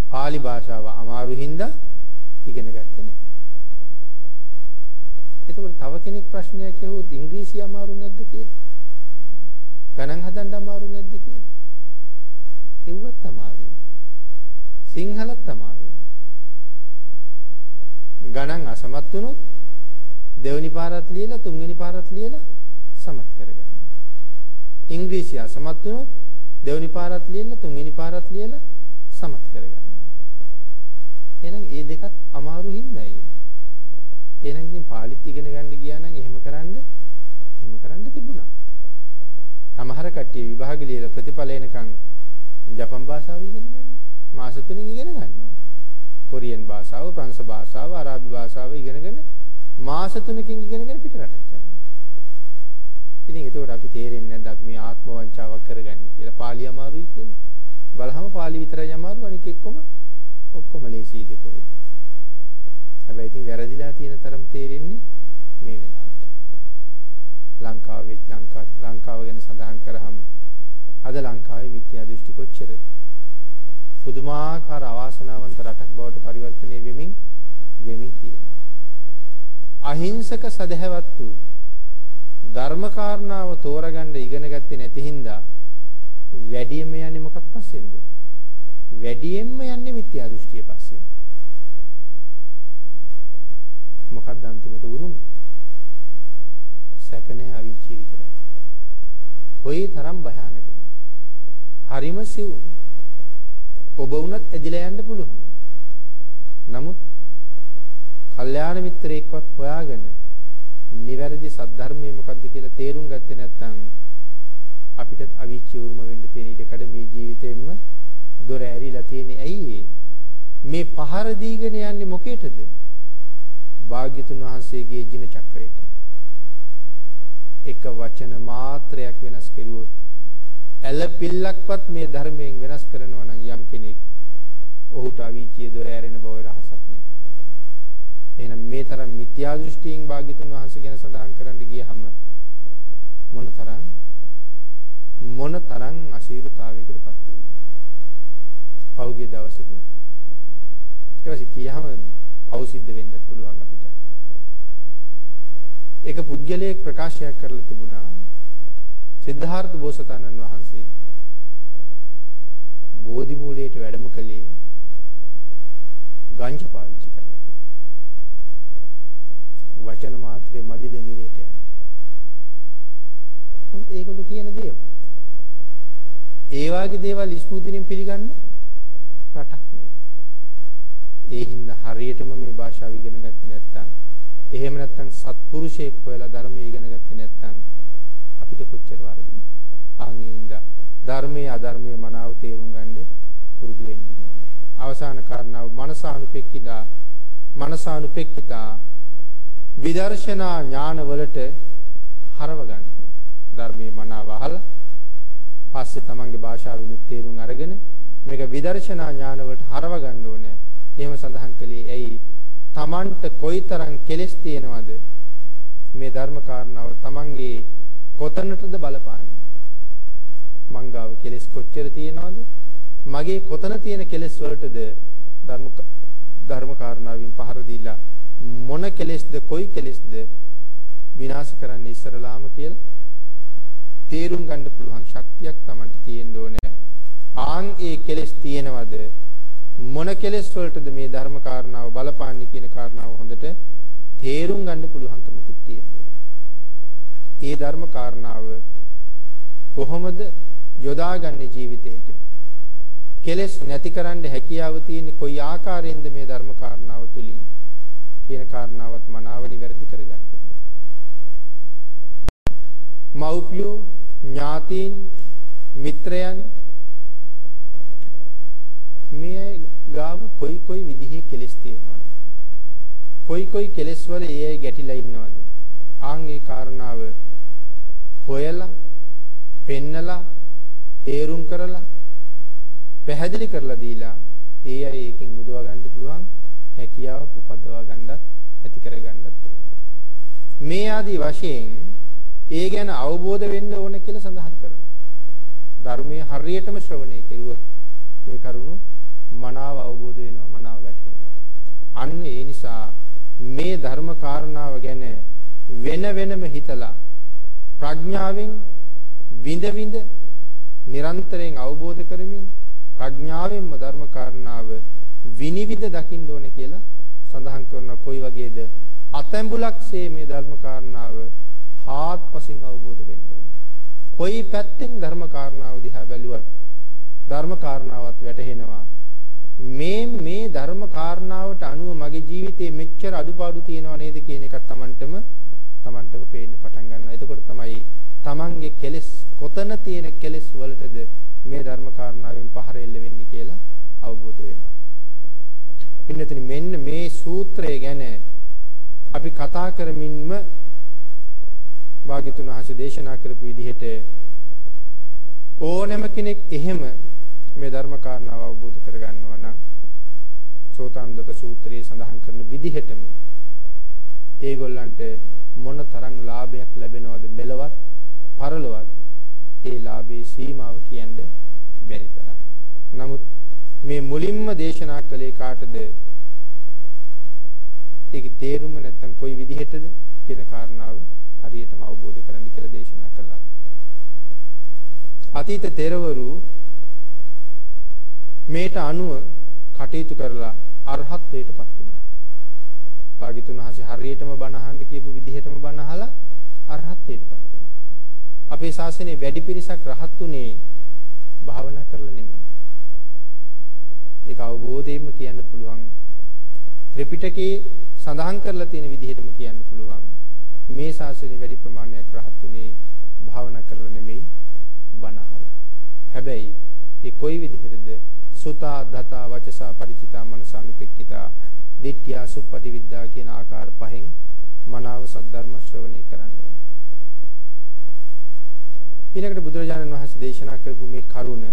පාලි භාෂාව අමාරු හින්දා ඉගෙන ගත්තේ නැහැ. එතකොට තව කෙනෙක් ප්‍රශ්නයක් ඇහුවොත් ඉංග්‍රීසි අමාරු නැද්ද කියලා. ගණන් හදන්න අමාරු නැද්ද කියලා. එව්වත් අමාරුයි. සිංහලත් අමාරුයි. ගණන් අසමත් වුණොත් දෙවෙනි පාරත් ලියලා තුන්වෙනි පාරත් ලියලා සමත් කරගන්නවා. ඉංග්‍රීසි අසමත් වුණොත් දෙවෙනි පාරත් ලියලා තුන්වෙනි පාරත් ලියලා සමත් කරගන්නවා. එහෙනම් මේ දෙකත් අමාරු හින්දායි. එහෙනම් ඉතින් පාලිත් ඉගෙන ගන්න ගියා නම් එහෙම කරන්න එහෙම කරන්න තිබුණා. සමහර කට්ටිය විභාග ලියලා ප්‍රතිඵල එනකන් ජපන් භාෂාව ඉගෙන ගන්න. මාස තුනෙන් ඉගෙන ගන්නවා. කොරියන් භාෂාව, ප්‍රංශ භාෂාව, අරාබි භාෂාව ඉගෙනගෙන මාස තුනකින් ඉගෙනගෙන පිට රටට යනවා. ඉතින් ඒකෝට අපි තේරෙන්නේ නැද්ද අපි මේ ආත්ම වංචාවක් කරගන්නේ කියලා පාලි අමාරුයි කියලා. බලහම පාලි විතරයි අමාරු අනික එක්කම ඔක්කොම ලේසියිද කොහෙද? හැබැයි ඉතින් වැරදිලා තියෙන තරම් තේරෙන්නේ මේ වෙලාවට. ලංකාව වෙච්ච ලංකාව ලංකාව ගැන සඳහන් කරාම අද ලංකාවේ මිත්‍යා දෘෂ්ටි කොච්චර පුදුමාකාර අවාසනාවන්ත රටක් බවට පරිවර්තනය වෙමින් වෙමින් තියෙනවා. අහිංසක සදහැවත් වූ ධර්මකාරණාව තෝරගන්න ඉගෙන ගත්තේ නැති හින්දා වැඩියෙන්ම යන්නේ මොකක් පස්සෙන්ද? වැඩියෙන්ම යන්නේ මිත්‍යා දෘෂ්ටිය පස්සේ. මොකක්ද අන්තිමට උරුම? සැකනේ අවීචිය විතරයි. කොයි තරම් භයානකද? හරිම සිවුම්. ඔබ වුණත් ඇදිලා යන්න පුළුවන්. නමුත් කල්යාණ මිත්‍රයෙක්වත් හොයාගෙන නිවැරදි සද්ධර්මයේ මොකද්ද කියලා තේරුම් ගත්තේ නැත්නම් අපිට අවීචිය උරුම වෙන්න තියෙන ඊට කඩ මේ ජීවිතෙන්න දොර ඇරිලා තියෙන්නේ ඇයි මේ පහර දීගෙන යන්නේ මොකේටද? භාග්‍යතුන් වහන්සේගේ ජින චක්‍රයට. එක වචන මාත්‍රයක් වෙනස් කෙරුවොත් ඇල පිල්ලක්වත් මේ ධර්මයෙන් වෙනස් කරනවා නම් යම් කෙනෙක් ඔහුට අවීචිය දොර ඇරෙන බව රහසක් නෑ. එහෙනම් මේ තරම් මිත්‍යා දෘෂ්ටියෙන් භාග්‍යතුන් වහන්සේ ගැන සඳහන් කරන්න ගියහම මොන තරම් මොන තරම් අශීලතාවයකටපත් වෙන්නේ. පෞගේ දවසක ඊපස්සේ කියහම අවසිද්ධ වෙන්නත් පුළුවන් අපිට. ඒක පුද්ගලයෙක් ප්‍රකාශයක් කරලා තිබුණා. සිද්ධාර්ථ බෝසතාණන් වහන්සේ බෝධි මූලයට වැඩම කළේ ගංජ පාවිච්චි කරලා කියලා. වචන මාත්‍රේ මදිද නිරේට යන්නේ. ඒගොල්ලෝ කියන දේවල්. ඒ වාගේ දේවල් ඉස්මෘතියෙන් පිළිගන්න රටක් මේක. ඒ හින්දා හරියටම මේ භාෂාව ඉගෙන ගත්තේ නැත්නම් එහෙම නැත්නම් සත්පුරුෂයෙක් හොයලා ධර්මයේ ඉගෙන ගත්තේ නැත්නම් අපිට කොච්චර වරදිද? ආන් ඒ හින්දා ධර්මයේ අධර්මයේ මනාව තේරුම් ගන්න පුරුදු වෙන්න ඕනේ. අවසාන කාරණාව මනසානුපෙක්කිතා මනසානුපෙක්කිතා විදර්ශනා ඥාන වලට හරව ගන්න. ධර්මයේ මනාව අහලා පස්සේ තමන්ගේ භාෂාවෙනුත් තේරුම් අරගෙන මේක විදර්ශනා ඥාන වලට හරව ගන්න ඕනේ. එහෙම සඳහන් කළේ ඇයි? තමන්ට කොයිතරම් කෙලෙස් තියෙනවද? මේ ධර්ම කාරණාව තමන්ගේ කොතනටද බලපාන්නේ? මංගාව කෙලෙස් කොච්චර තියෙනවද? මගේ කොතන තියෙන කෙලෙස් වලටද ධර්ම ධර්ම කාරණාවෙන් පහර දීලා මොන කෙලෙස්ද කොයි කෙලෙස්ද විනාශ කරන්න ඉස්සරලාම කියලා තේරුම් ගන්න පුළුවන් ශක්තියක් Tamanට තියෙන්න ඕනේ. ආන් ඒ කෙලෙස් තියෙනවද මොන කෙලෙස් වලටද මේ ධර්ම කාරණාව බලපාන්නේ කියන කාරණාව හොඳට තේරුම් ගන්න පුළුවන්කමකුත් තියෙනවා. ඒ ධර්ම කාරණාව කොහොමද යොදාගන්නේ ජීවිතේට? කෙලෙස් නැතිකරන්න හැකියාව තියෙන්නේ කොයි ආකාරයෙන්ද මේ ධර්ම කාරණාව තුලින් කියන කාරණාවත් මනාව නිවැරදි කරගන්න. මව්පියෝ ඥාතීන් මිත්‍රයන් මේ ගාව කොයි කොයි විදිහේ කෙලෙස් තියෙනවද කොයි කොයි කෙලෙස් වල ඒ අය ගැටිලා ඉන්නවද ආන් ඒ කාරණාව හොයලා පෙන්නලා තේරුම් කරලා පැහැදිලි කරලා දීලා ඒ අය ඒකෙන් මුදවා ගන්න පුළුවන් හැකියාවක් උපදවා ගන්නත් ඇති කර ගන්නත් මේ ආදී වශයෙන් ඒ ගැන අවබෝධ වෙන්න ඕන කියලා සඳහන් කරනවා. ධර්මයේ හරියටම ශ්‍රවණය කෙරුවොත් මේ කරුණු මනාව අවබෝධ වෙනවා මනාව වැටහෙනවා. අන්න ඒ නිසා මේ ධර්ම කාරණාව ගැන වෙන වෙනම හිතලා ප්‍රඥාවෙන් විඳ විඳ නිරන්තරයෙන් අවබෝධ කරමින් ප්‍රඥාවෙන්ම ධර්ම කාරණාව විනිවිද දකින්න ඕනේ කියලා සඳහන් කරන කොයි වගේද අතැඹුලක්සේ මේ ධර්ම කාරණාව හාත්පසින් අවබෝධ වෙන්න ඕනේ. කොයි පැත්තෙන් ධර්ම කාරණාව දිහා බැලුවත් ධර්ම කාරණාවත් වැටහෙනවා. මේ මේ ධර්ම කාරණාවට අනුව මගේ ජීවිතේ මෙච්චර අඩුපාඩු තියෙනව නේද කියන එකත් Tamanටම Tamanටම පේන්න පටන් ගන්නවා. එතකොට තමයි Tamanගේ කෙලෙස් කොතන තියෙන කෙලෙස් වලටද මේ ධර්ම කාරණාවෙන් පහර එල්ල වෙන්නේ කියලා අවබෝධ වෙනවා. පින්නතනි මෙන්න මේ සූත්‍රය ගැන අපි කතා කරමින්ම භාග්‍යතුන් වහන්සේ දේශනා කරපු විදිහට ඕනෑම කෙනෙක් එහෙම මේ ධර්ම කාරණාව අවබෝධ කරගන්නවා නම් සෝතාන්දත සූත්‍රයේ සඳහන් කරන විදිහටම ඒගොල්ලන්ට මොන තරම් ලාභයක් ලැබෙනවද මෙලවත් පරලොවත් ඒ ලාභේ සීමාව කියන්නේ බැරි තරම්. නමුත් මේ මුලින්ම දේශනා කළේ කාටද? ඒකේ තේරුම නැත්තම් කොයි විදිහටද කියන කාරණාව හරියටම අවබෝධ කරගන්න කියලා දේශනා කළා. අතීත තෙරවරු මේට අනුව කටයුතු කරලා අරහත්ත්වයටපත් වුණා. භාග්‍යතුන් වහන්සේ හරියටම බණ අහන්න කියපු විදිහටම බණ අහලා අරහත්ත්වයටපත් වුණා. අපේ ශාසනයේ වැඩි පිරිසක් රහත් උනේ භාවනා කරලා නෙමෙයි. ඒක අවබෝධයෙන්ම කියන්න පුළුවන්. ත්‍රිපිටකේ සඳහන් කරලා තියෙන විදිහටම කියන්න පුළුවන්. මේ ශාසනයේ වැඩි ප්‍රමාණයක් රහත් උනේ භාවනා කරලා නෙමෙයි බණ අහලා. හැබැයි ඒ කොයි විදිහටද සුතා දතා වචසා ಪರಿචිතා මනසානුපෙක්කිතා දිට්ඨිය සුප්පටි විද්‍යා කියන ආකාර පහෙන් මනාව සද්ධර්ම ශ්‍රවණය කරන්න ඕනේ. ඊළඟට බුදුරජාණන් වහන්සේ දේශනා කරපු මේ කරුණ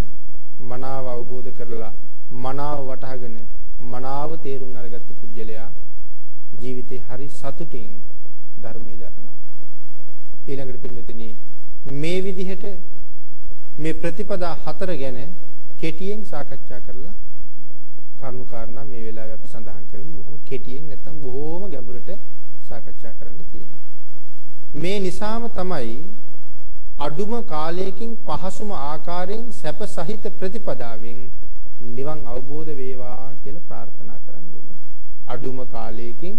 මනාව අවබෝධ කරලා මනාව වටහාගෙන මනාව තේරුම් අරගත්ත පුජ්‍යලයා ජීවිතේ හරි සතුටින් ධර්මයේ දරනවා. ඊළඟට පින්නතුනි මේ විදිහට මේ ප්‍රතිපදා හතර ගැන කෙටියෙන් සාකච්ඡා කරලා කරුණු කාරණා මේ වෙලාවේ අපි සඳහන් කරමු. බොහොම කෙටියෙන් නැත්නම් බොහොම ගැඹුරට සාකච්ඡා කරන්න තියෙනවා. මේ නිසාම තමයි අඩුම කාලයකින් පහසුම ආකාරයෙන් සැප සහිත ප්‍රතිපදාවෙන් නිවන් අවබෝධ වේවා කියලා ප්‍රාර්ථනා කරන්න ඕනේ. අඩුම කාලයකින්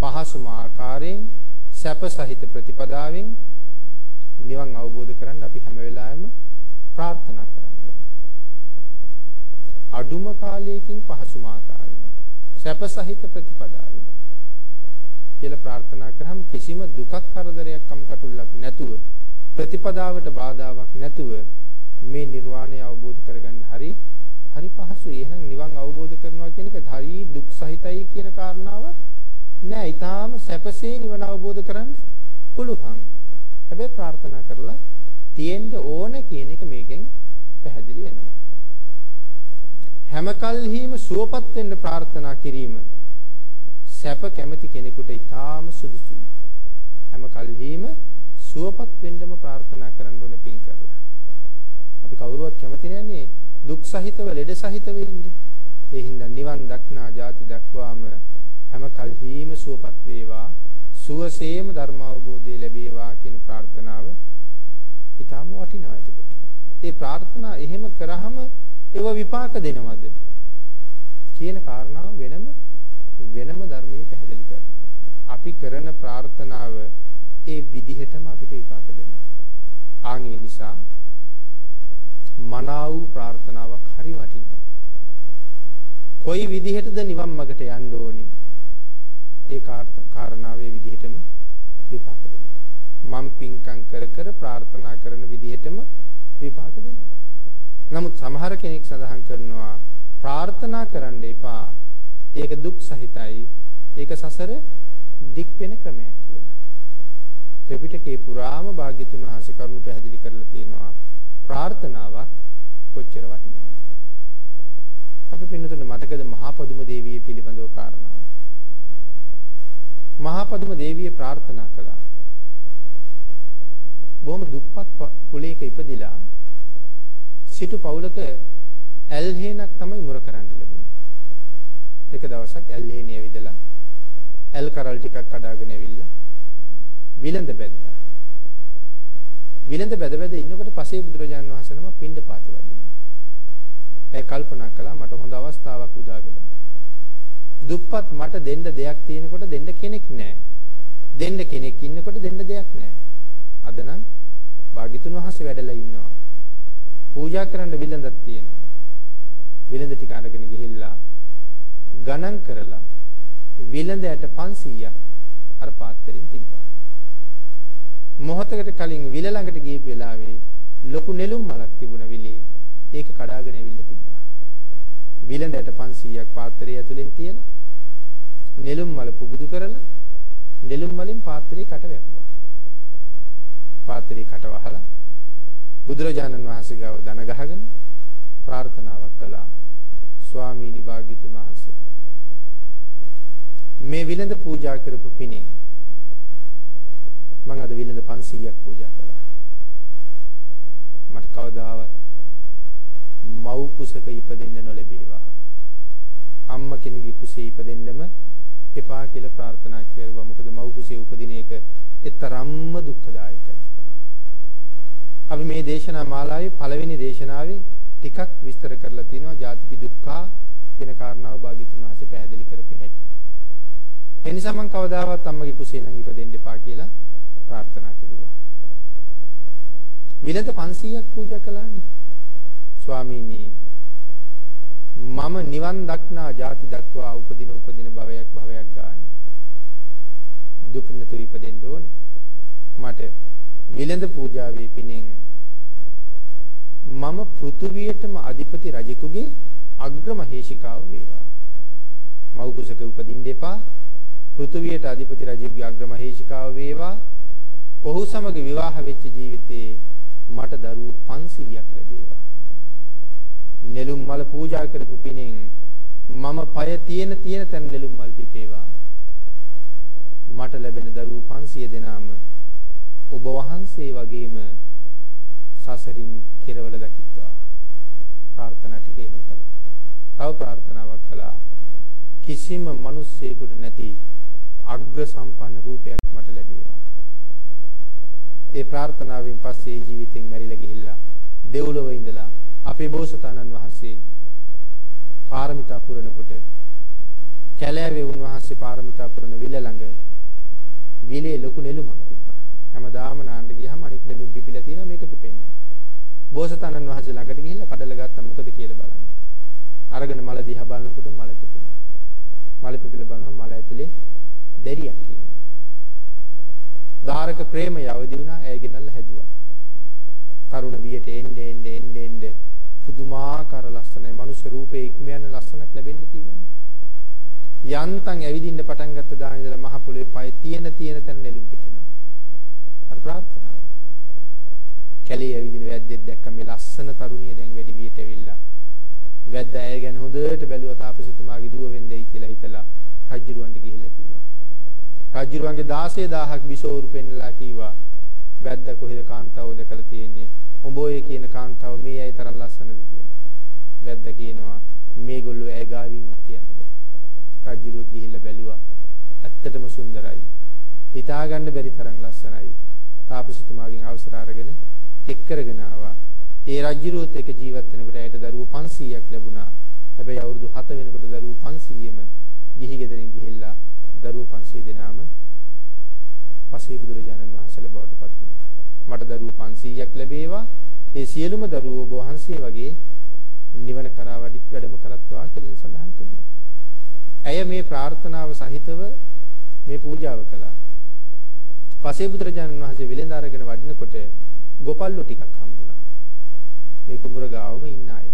පහසුම ආකාරයෙන් සැප සහිත ප්‍රතිපදාවෙන් නිවන් අවබෝධ කරන්න අපි හැම වෙලාවෙම ප්‍රාර්ථනා කරන්න ඕනේ. අඩුම කාලයකින් පහසුම ආකාරයෙන් සැප සහිත ප්‍රතිපදාවෙන් කියලා ප්‍රාර්ථනා කරාම කිසිම දුකක් කරදරයක් කම්කටොල්ලක් නැතුව ප්‍රතිපදාවට බාධාවක් නැතුව මේ නිර්වාණය අවබෝධ කරගන්න හරි හරි පහසුයි. එහෙනම් නිවන් අවබෝධ කරනවා කියන එක හරි දුක් සහිතයි කියන කාරණාව නෑ. ඊටාම සැපසේ නිවන අවබෝධ කරන්න පුළුවන්. හැබැයි ප්‍රාර්ථනා කරලා තියෙන්න ඕන කියන එක මේකෙන් පැහැදිලි වෙනවා. හැම කල්හිම සුවපත් වෙන්න ප්‍රාර්ථනා කිරීම සැප කැමති කෙනෙකුට ඊටාම සුදුසුයි. හැම කල්හිම සුවපත් වෙන්නම ප්‍රාර්ථනා කරන්න ඕනේ පින් කරලා. අපි කවුරුවත් කැමති නැන්නේ දුක් සහිතව ලෙඩ සහිතව ඉන්නේ. ඒ හින්දා නිවන් දක්නා ಜಾති දක්වාම හැම කල්හිම සුවපත් වේවා. සුවසේම ධර්ම අවබෝධය ලැබේවා කියන ප්‍රාර්ථනාව ඊටම වටිනවා එතකොට. ඒ ප්‍රාර්ථනා එහෙම කරාම ඒව විපාක දෙනවද කියන කාරණාව වෙනම වෙනම ධර්මයේ පැහැදිලි කරනවා. අපි කරන ප්‍රාර්ථනාව ඒ විදිහටම අපිට විපාක දෙනවා. ආන් ඒ නිසා මනාව ප්‍රාර්ථනාවක් හරි වටිනවා. කොයි විදිහටද නිවන් මගට යන්න ඕනි? ඒ කාරණාවේ විදිහටම විපාක දෙනවා. මම් පිංකම් කර කර ප්‍රාර්ථනා කරන විදිහටම විපාක දෙනවා. නමුත් සමහර කෙනෙක් සඳහන් කරනවා ප්‍රාර්ථනා කරන්න එපා. ඒක දුක් සහිතයි. ඒක සසර දික් වෙන ක්‍රමයක් කියලා. ත්‍රිපිටකේ පුරාම භාග්‍යතුන් වහන්සේ කරුණු පැහැදිලි කරලා තියෙනවා. ප්‍රාර්ථනාවක් කොච්චර වටිනවද? අපි පින්නතුනේ මතකද මහා පදුම දේවිය පිළිබඳව කාරණාව. මහා පදුම දේවිය ප්‍රාර්ථනා කළා. බොහොම දුප්පත් කුලයක ඉපදිලා සිටු පවුලක ඇල්හේනක් තමයි මුර කරන්න ලැබුණේ. එක දවසක් ඇල්හේනිය විදලා ඇල් කරල් ටිකක් කඩාගෙන ඇවිල්ලා විලඳ බැද්දා. විලඳ බැද බැද ඉන්නකොට පසේ බුදුරජාන් වහන්සේ නම පින්ඩ පාත වඩිනවා. ඒ කල්පනා කළා මට හොඳ අවස්ථාවක් උදා වෙලා. දුප්පත් මට දෙන්න දෙයක් තියෙනකොට දෙන්න කෙනෙක් නැහැ. දෙන්න කෙනෙක් ඉන්නකොට දෙන්න දෙයක් නැහැ. අද නම් භාග්‍යතුන් වහන්සේ වැඩලා ඉන්නවා. පූජා කරන්න විලඳක් තියෙනවා. විලඳ ටික අරගෙන ගිහිල්ලා ගණන් කරලා විලඳ යට 500ක් අර පාත්‍රයෙන් තිබ්බා. මොහොතකට කලින් විල ළඟට ගියපු වෙලාවේ ලොකු නෙළුම් මලක් තිබුණ විලේ ඒක කඩාගෙන ඇවිල්ලා තිබ්බා. විලඳ යට 500ක් පාත්‍රය ඇතුලෙන් තියලා නෙළුම් මල පුබුදු කරලා නෙළුම් වලින් පාත්‍රේ කට වැහුවා. පාත්‍රේ කට වහලා බුදුරජාණන් වහන්සේ ගාව දන ගහගෙන ප්‍රාර්ථනාවක් කළා. ස්වාමීනි භාග්‍යතුන් වහන්සේ මේ විලඳ පූජා කරපු පිණින් මම අද විලඳ 500ක් පූජා කළා. මට කවදාවත් මව් කුසක ඉපදෙන්න නොලැබේවා. අම්මා කෙනෙකුගේ කුසේ ඉපදෙන්නම එපා කියලා ප්‍රාර්ථනා කරුවා. මොකද මව් කුසේ උපදින එක එතරම්ම දුක්ඛදායකයි. අපි මේ දේශනා මාලාවේ පළවෙනි දේශනාවේ ටිකක් විස්තර කරලා තිනවා ජාතිපි දුක්ඛා කියන කාරණාව භාග්‍යතුන් වහන්සේ පැහැදිලි කරපු හැටි. ඒ නිසා මම කවදාවත් අම්මගේ කුසේ නම් ඉපදෙන්න එපා කියලා ප්‍රාර්ථනා කෙරුවා. විලඳ 500ක් පූජා කළානේ. ස්වාමීනි මම නිවන් දක්නා ಜಾති දක්වා උපදින උපදින භවයක් භවයක් ගානේ. දුක් නැතුව ඉපදෙන්න ඕනේ. මට විලඳ පූජාවේ පිණින් මම පෘථුවියටම අධිපති රජෙකුගේ අග්‍රමහේෂිකාව වේවා. මව් කුසක උපදින්න එපා. පෘථුවියට අධිපති රජෙකුගේ අග්‍රමහේෂිකාව වේවා. ඔහු සමග විවාහ වෙච්ච ජීවිතේ මට දරුවෝ 500ක් ලැබේවා. නෙළුම් මල පූජා කරපු පිණින් මම পায় තියෙන තියෙන තැන නෙළුම් මල් පිපේවා. මට ලැබෙන දරුවෝ 500 දෙනාම ඔබ වහන්සේ වගේම සසරින් කෙරවල දකිත්වා. ප්‍රාර්ථනා ටික එහෙම කළා. තව ප්‍රාර්ථනාවක් කළා. කිසිම මිනිස්සෙකුට නැති අග්‍ර සම්පන්න රූපයක් මට ලැබේවා. ඒ ප්‍රාර්ථනාවෙන් පස්සේ ජීවිතෙන් මැරිලා ගිහිල්ලා දෙව්ලොව ඉඳලා අපේ බෝසතාණන් වහන්සේ පාරමිතා පුරනකොට කැලෑවේ උන්වහන්සේ පාරමිතා පුරන විල ළඟ විලේ ලොකු නෙළුමක් තිබ්බා. හැමදාම නාන්න ගියාම අනිත් නෙළුම් පිපිලා තියෙනවා මේක පිපෙන්නේ නැහැ. බෝසතාණන් වහන්සේ ළඟට ගිහිල්ලා කඩලා ගත්තා මොකද කියලා බලන්න. අරගෙන මල දිහා බලනකොට මල පිපුණා. මල පිපිලා බලනවා මල ඇතුලේ දැරියක් ඉන්නවා. ධාරක ප්‍රේමය අවදි වුණා ඇයගෙනල්ල හැදුවා. තරුණ වියට එන්නේ එන්නේ එන්නේ එන්නේ පුදුමාකාර ලස්සනයි මනුෂ්‍ය රූපේ ඉක්ම යන ලස්සනක් ලැබෙන්න කියන්නේ. යන්තම් ඇවිදින්න පටන් ගත්ත දා ඉඳලා මහ පොළොවේ පය තියෙන තියෙන තැන නෙළුම් පිටිනවා. අර ප්‍රාර්ථනාව. කැලේ ඇවිදින වැද්දෙක් දැක්කම මේ ලස්සන තරුණිය දැන් වැඩි වියට ඇවිල්ලා. වැද්ද ඇය ගැන හොඳට බැලුවා තාපසතුමාගේ දුව වෙන්දයි කියලා හිතලා රජුරවන්ට ගිහිල්ලා කිව්වා. රජුරවන්ගේ 16000ක් බිසෝරු පෙන්නලා කිව්වා. වැද්ද කොහෙද කාන්තාව දැකලා තියෙන්නේ? උඹ ඔය කියන කාන්තාව මේ ඇයි තරම් ලස්සනද කියලා. වැද්ද කියනවා මේගොල්ලෝ ඇය ගාවින්වත් තියන්න බෑ. රජුරුව ගිහිල්ලා බැලුවා. ඇත්තටම සුන්දරයි. හිතා ගන්න බැරි තරම් ලස්සනයි. තාපසතුමාගෙන් අවසර අරගෙන එක් කරගෙන ආවා. ඒ රජුරුවත් එක ජීවත් වෙනකොට ඇයට දරුවෝ 500ක් ලැබුණා. හැබැයි අවුරුදු 7 වෙනකොට දරුවෝ 500ම ගිහි ගෙදරින් ගිහිල්ලා දරුවෝ 500 දෙනාම පසේ බුදුරජාණන් වහන්සේලා බවට පත් වුණා. මට දරුවෝ 500ක් ලැබේවා. ඒ සියලුම දරුවෝ ඔබ වහන්සේ වගේ නිවන කරා වඩිත් වැඩම කරත්වා කියලා සඳහන් කළා. ඇය මේ ප්‍රාර්ථනාව සහිතව මේ පූජාව කළා. පසේ බුදුරජාණන් වහන්සේ විලඳ අරගෙන වඩිනකොට ගොපල්ලෝ ටිකක් හම්බුණා. මේ කුඹුර ගාවම ඉන්න අය.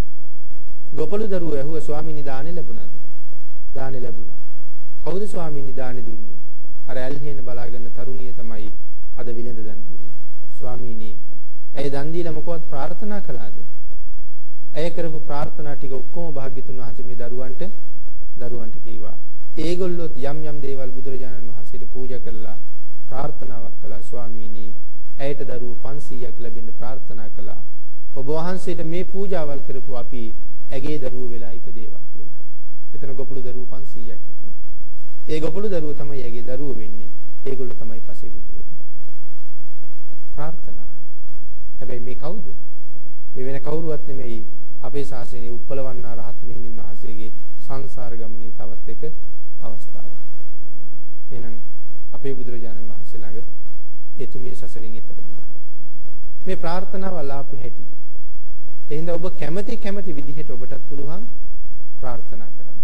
ගොපළු දරුවෝ ඇහුවා ස්වාමීනි දානේ ලැබුණාද? දානේ ලැබුණා. කවුද ස්වාමීනි දානේ දුන්නේ? අර ඇල්හේන බලාගෙන තරුණිය තමයි අද විලඳ දන් දුන්නේ. ස්වාමීනි, ඇය දන් දීලා මොකවත් ප්‍රාර්ථනා කළාද? ඇය කරපු ප්‍රාර්ථනා ටික ඔක්කොම භාග්‍යතුන් වහන්සේ මේ දරුවන්ට දරුවන්ට කිව්වා. ඒගොල්ලෝ යම් යම් දේවල් බුදුරජාණන් වහන්සේට පූජා කරලා ප්‍රාර්ථනාවක් කළා ස්වාමීනි. ඇයට දරුවෝ 500ක් ලැබෙන්න ප්‍රාර්ථනා කළා. ඔබ වහන්සේට මේ පූජාවල් කරපු අපි ඇගේ දරුවෝ වෙලා ඉපදේවා කියලා. එතන ගොපළු දරුවෝ 500ක් හිටියා. ඒ ගොපළු දරුවෝ තමයි ඇගේ දරුවෝ වෙන්නේ. ඒගොල්ලෝ තමයි පසේ බුදු වෙන්නේ. ප්‍රාර්ථනා. හැබැයි මේ කවුද? මේ වෙන කවුරුවත් නෙමෙයි අපේ ශාසනයේ උප්පලවන්නා රහත් මෙහෙණින් වහන්සේගේ සංසාර ගමනේ තවත් එක අවස්ථාවක්. එහෙනම් අපේ බුදුරජාණන් වහන්සේ ළඟ එතුමිය සසරින් එතර වුණා. මේ ප්‍රාර්ථනාව ආපු හැටි. එහෙනම් ඔබ කැමති කැමති විදිහට ඔබටත් පුළුවන් ප්‍රාර්ථනා කරන්න.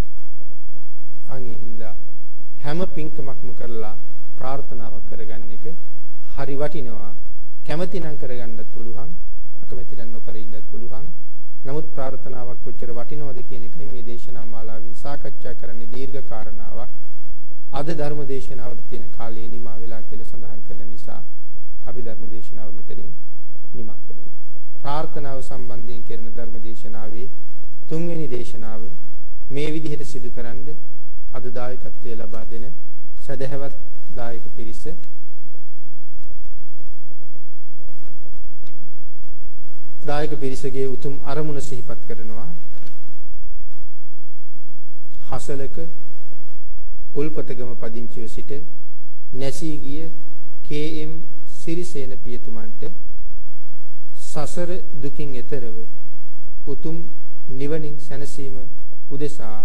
අනේ හින්දා හැම පින්කමක්ම කරලා ප්‍රාර්ථනාවක් කරගන්න එක හරි වටිනවා. කැමති නම් කරගන්නත් පුළුවන්. අකමැති නම් නොකර ඉන්නත් පුළුවන්. නමුත් ප්‍රාර්ථනාවක් කොච්චර වටිනවද කියන එකයි මේ දේශනා මාලාවෙන් සාකච්ඡා කරන්නේ දීර්ඝ කාරණාවක්. අද ධර්ම දේශනාවට තියෙන කාලය නිමා වෙලා කියලා සඳහන් කරන නිසා අපි ධර්ම දේශනාව මෙතනින් නිමා කරමු. ප්‍රාර්ථනාව සම්බන්ධයෙන් කරන ධර්ම දේශනාවේ තුන්වෙනි දේශනාව මේ විදිහට සිදු කරන්න අද දායකත්වයේ ලබා දෙන සදහැවත් දායක පිරිස දායක පිරිසගේ උතුම් අරමුණ සිහිපත් කරනවා හසලක උල්පතගම පදිංචිව සිට නැසී ගිය කේ.එම්. සිරිසේන පියතුමන්ට සසර දුකින් එතරව උතුම් නිවනින් සැනසීම උදෙසා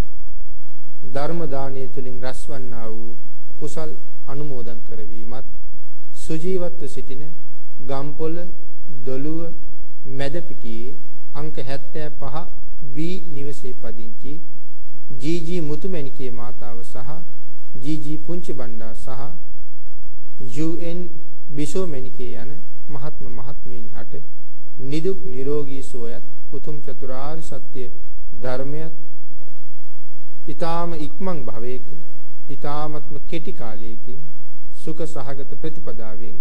ධර්ම දානය තුලින් රැස්වන්නා වූ කුසල් අනුමෝදන් කරවීමත් සුජීවත්ව සිටින ගම්පොළ දොළුව මැදපිටියේ අංක 75 B නිවසේ පදිංචි ජී.ජී. මුතුමැණිකේ මාතාව සහ ජී.ජී. පුංචි බණ්ඩා සහ යූ.එන්. බිසෝ මැණිකේ යන මහත්ම මහත්මීන් අට නිදුක් නිරෝගී සුවයත් උතුම් චතුරාර්ය සත්‍ය ධර්මයත් ඊ타ම ඉක්මන් භවයක ඊ타මත්ම කෙටි කාලයකින් සුඛ සහගත ප්‍රතිපදාවෙන්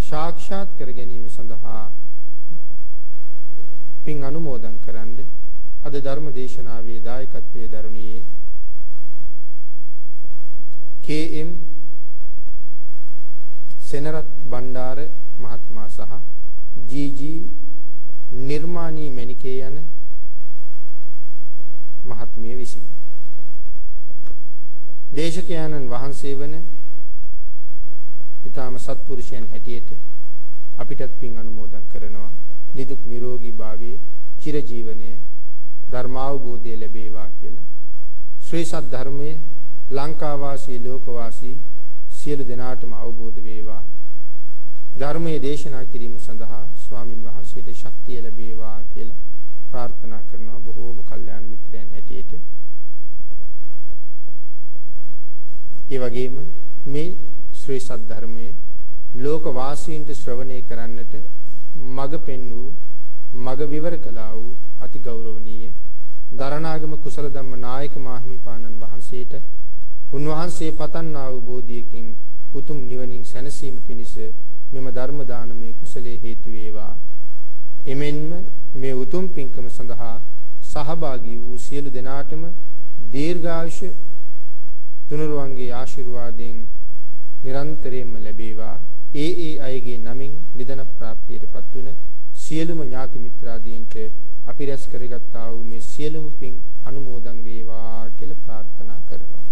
සාක්ෂාත් කර ගැනීම සඳහා පින් අනුමෝදන් කරන්න අද ධර්ම දේශනාවේ දායකත්වයේ දරුණියේ කේ.එම්. සෙනරත් බණ්ඩාර මහත්මයා සහ ජී.ජී. නිර්මාණී මණිකේ යන මහත්මිය විසිනි. දේශකයන්න් වහන්සේ වන ඊටාම සත්පුරුෂයන් හැටියට අපිටත් පින් අනුමෝදන් කරනවා. නිදුක් නිරෝගී භාවයේ චිරජීවනයේ ධර්මාවබෝධය ලැබේවා කියලා. ශ්‍රී සත්‍ය ධර්මයේ ලංකාවාසී ලෝකවාසී සියලු දෙනාටම අවබෝධ වේවා. ධර්මයේ දේශනා කිරීම සඳහා ස්වාමින් වහන්සේට ශක්තිය ලැබේවා කියලා ප්‍රාර්ථනා කරනවා බොහෝම කල්යාණ මිත්‍රයන් හැටියට. ඒ වගේම මේ ශ්‍රී සත්‍ය ධර්මයේ ලෝක වාසීන්ට ශ්‍රවණය කරන්නට මඟ පෙන් වූ මඟ විවර කළා වූ අති ගෞරවනීය දරණාගම කුසල ධම්ම නායක මාහිමිපාණන් වහන්සේට උන්වහන්සේ පතන්නා වූ බෝධියකින් උතුම් නිවනින් සැනසීම පිණිස මෙම ධර්ම දානමය කුසලයේ හේතු වේවා. එමෙන්ම මේ උතුම් පින්කම සඳහා සහභාගී වූ සියලු දෙනාටම දීර්ඝායුෂ තුනුරුවන්ගේ ආශිර්වාදයෙන් නිරන්තරයෙන්ම ලැබේවා. ඒ ඒ අයගේ නමින් නිදන ප්‍රාප්තියටපත් වුණ සියලුම ඥාති මිත්‍රාදීන්ට අපි රැස් කරගත්තා වූ මේ සියලුම පින් අනුමෝදන් වේවා කියලා ප්‍රාර්ථනා කරනවා.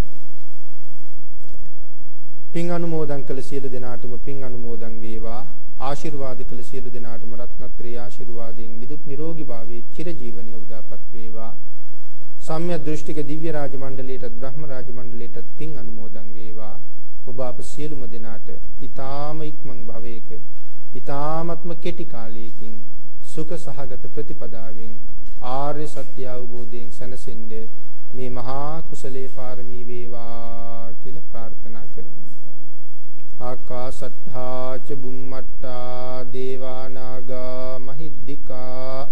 පින් අනුමෝදන් කළ සියලු දෙනාටම පින් අනුමෝදන් වේවා. ආශිර්වාද කළ සියලු දෙනාටම රත්නත්‍රී ආශිර්වාදයෙන් නිදුක් නිරෝගී භාවයේ චිරජීවනයේ උදාපත් වේවා. සම්්‍ය දෘෂ්ටික දිව්‍ය රාජ මණ්ඩලයටත් බ්‍රහ්ම රාජ මණ්ඩලයටත් පින් අනුමෝදන් වේවා. ඔබ අප සියලුම දෙනාට ඊ타ම ඉක්මන් භවයක ඊ타මත්ම කෙටි කාලයකින් සුඛ සහගත ප්‍රතිපදාවෙන් ආර්ය සත්‍ය අවබෝධයෙන් සැනසෙන්න මේ මහා කුසලයේ පාරමී වේවා කියලා ප්‍රාර්ථනා කරමු. ආකාසට්ඨා ච බුම්මට්ටා දේවානාගා මහිද්దికා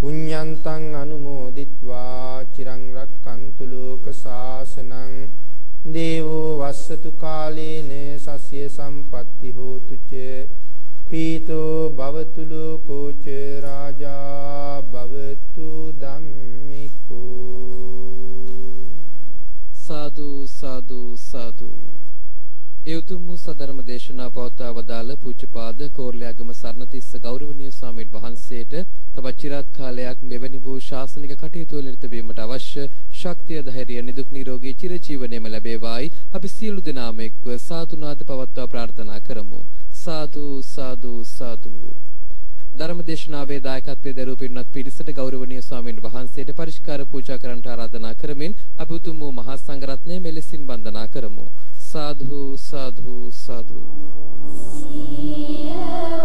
පුඤ්ඤන්තං අනුමෝදිත්වා චිරං රක්칸තු ලෝක සාසනං දේවෝ වස්සතු කාලේන සස්්‍ය සම්පත්ති හෝතු ච පීතෝ භවතු ලෝකෝ ච රාජා භවතු ධම්මිකෝ සාදු සාදු. සාදු ඒ උතුම් වූ සදර්ම දේශනා පවත්වා වදාළ පූජ්‍යපාද කෝරළයාගම සරණතිස්ස ගෞරවනීය ස්වාමීන් වහන්සේට තවත් চিරාත් කාලයක් මෙවැනි වූ ශාසනික කටයුතු වල නිරත වීමට අවශ්‍ය ශක්තිය ධෛර්යය නිදුක් නිරෝගී චිරජීවනයේම ලැබේවායි. අපි සියලු දෙනාම එක්ව සාතුනාද පවත්වා ප්‍රාර්ථනා කරමු. සාදු සාදු සාදු. ධර්මදේශනාවේ දායකත්වයේ දරූ පිරිනත් පිරිසට ගෞරවනීය ස්වාමීන් වහන්සේට පරිස්කාර පූජා කරන්නට ආරාධනා කරමින් අපි උතුම් වූ මහා සංඝරත්නය මෙලෙසින් වන්දනා කරමු. සාදු සාදු සාදු. සියලු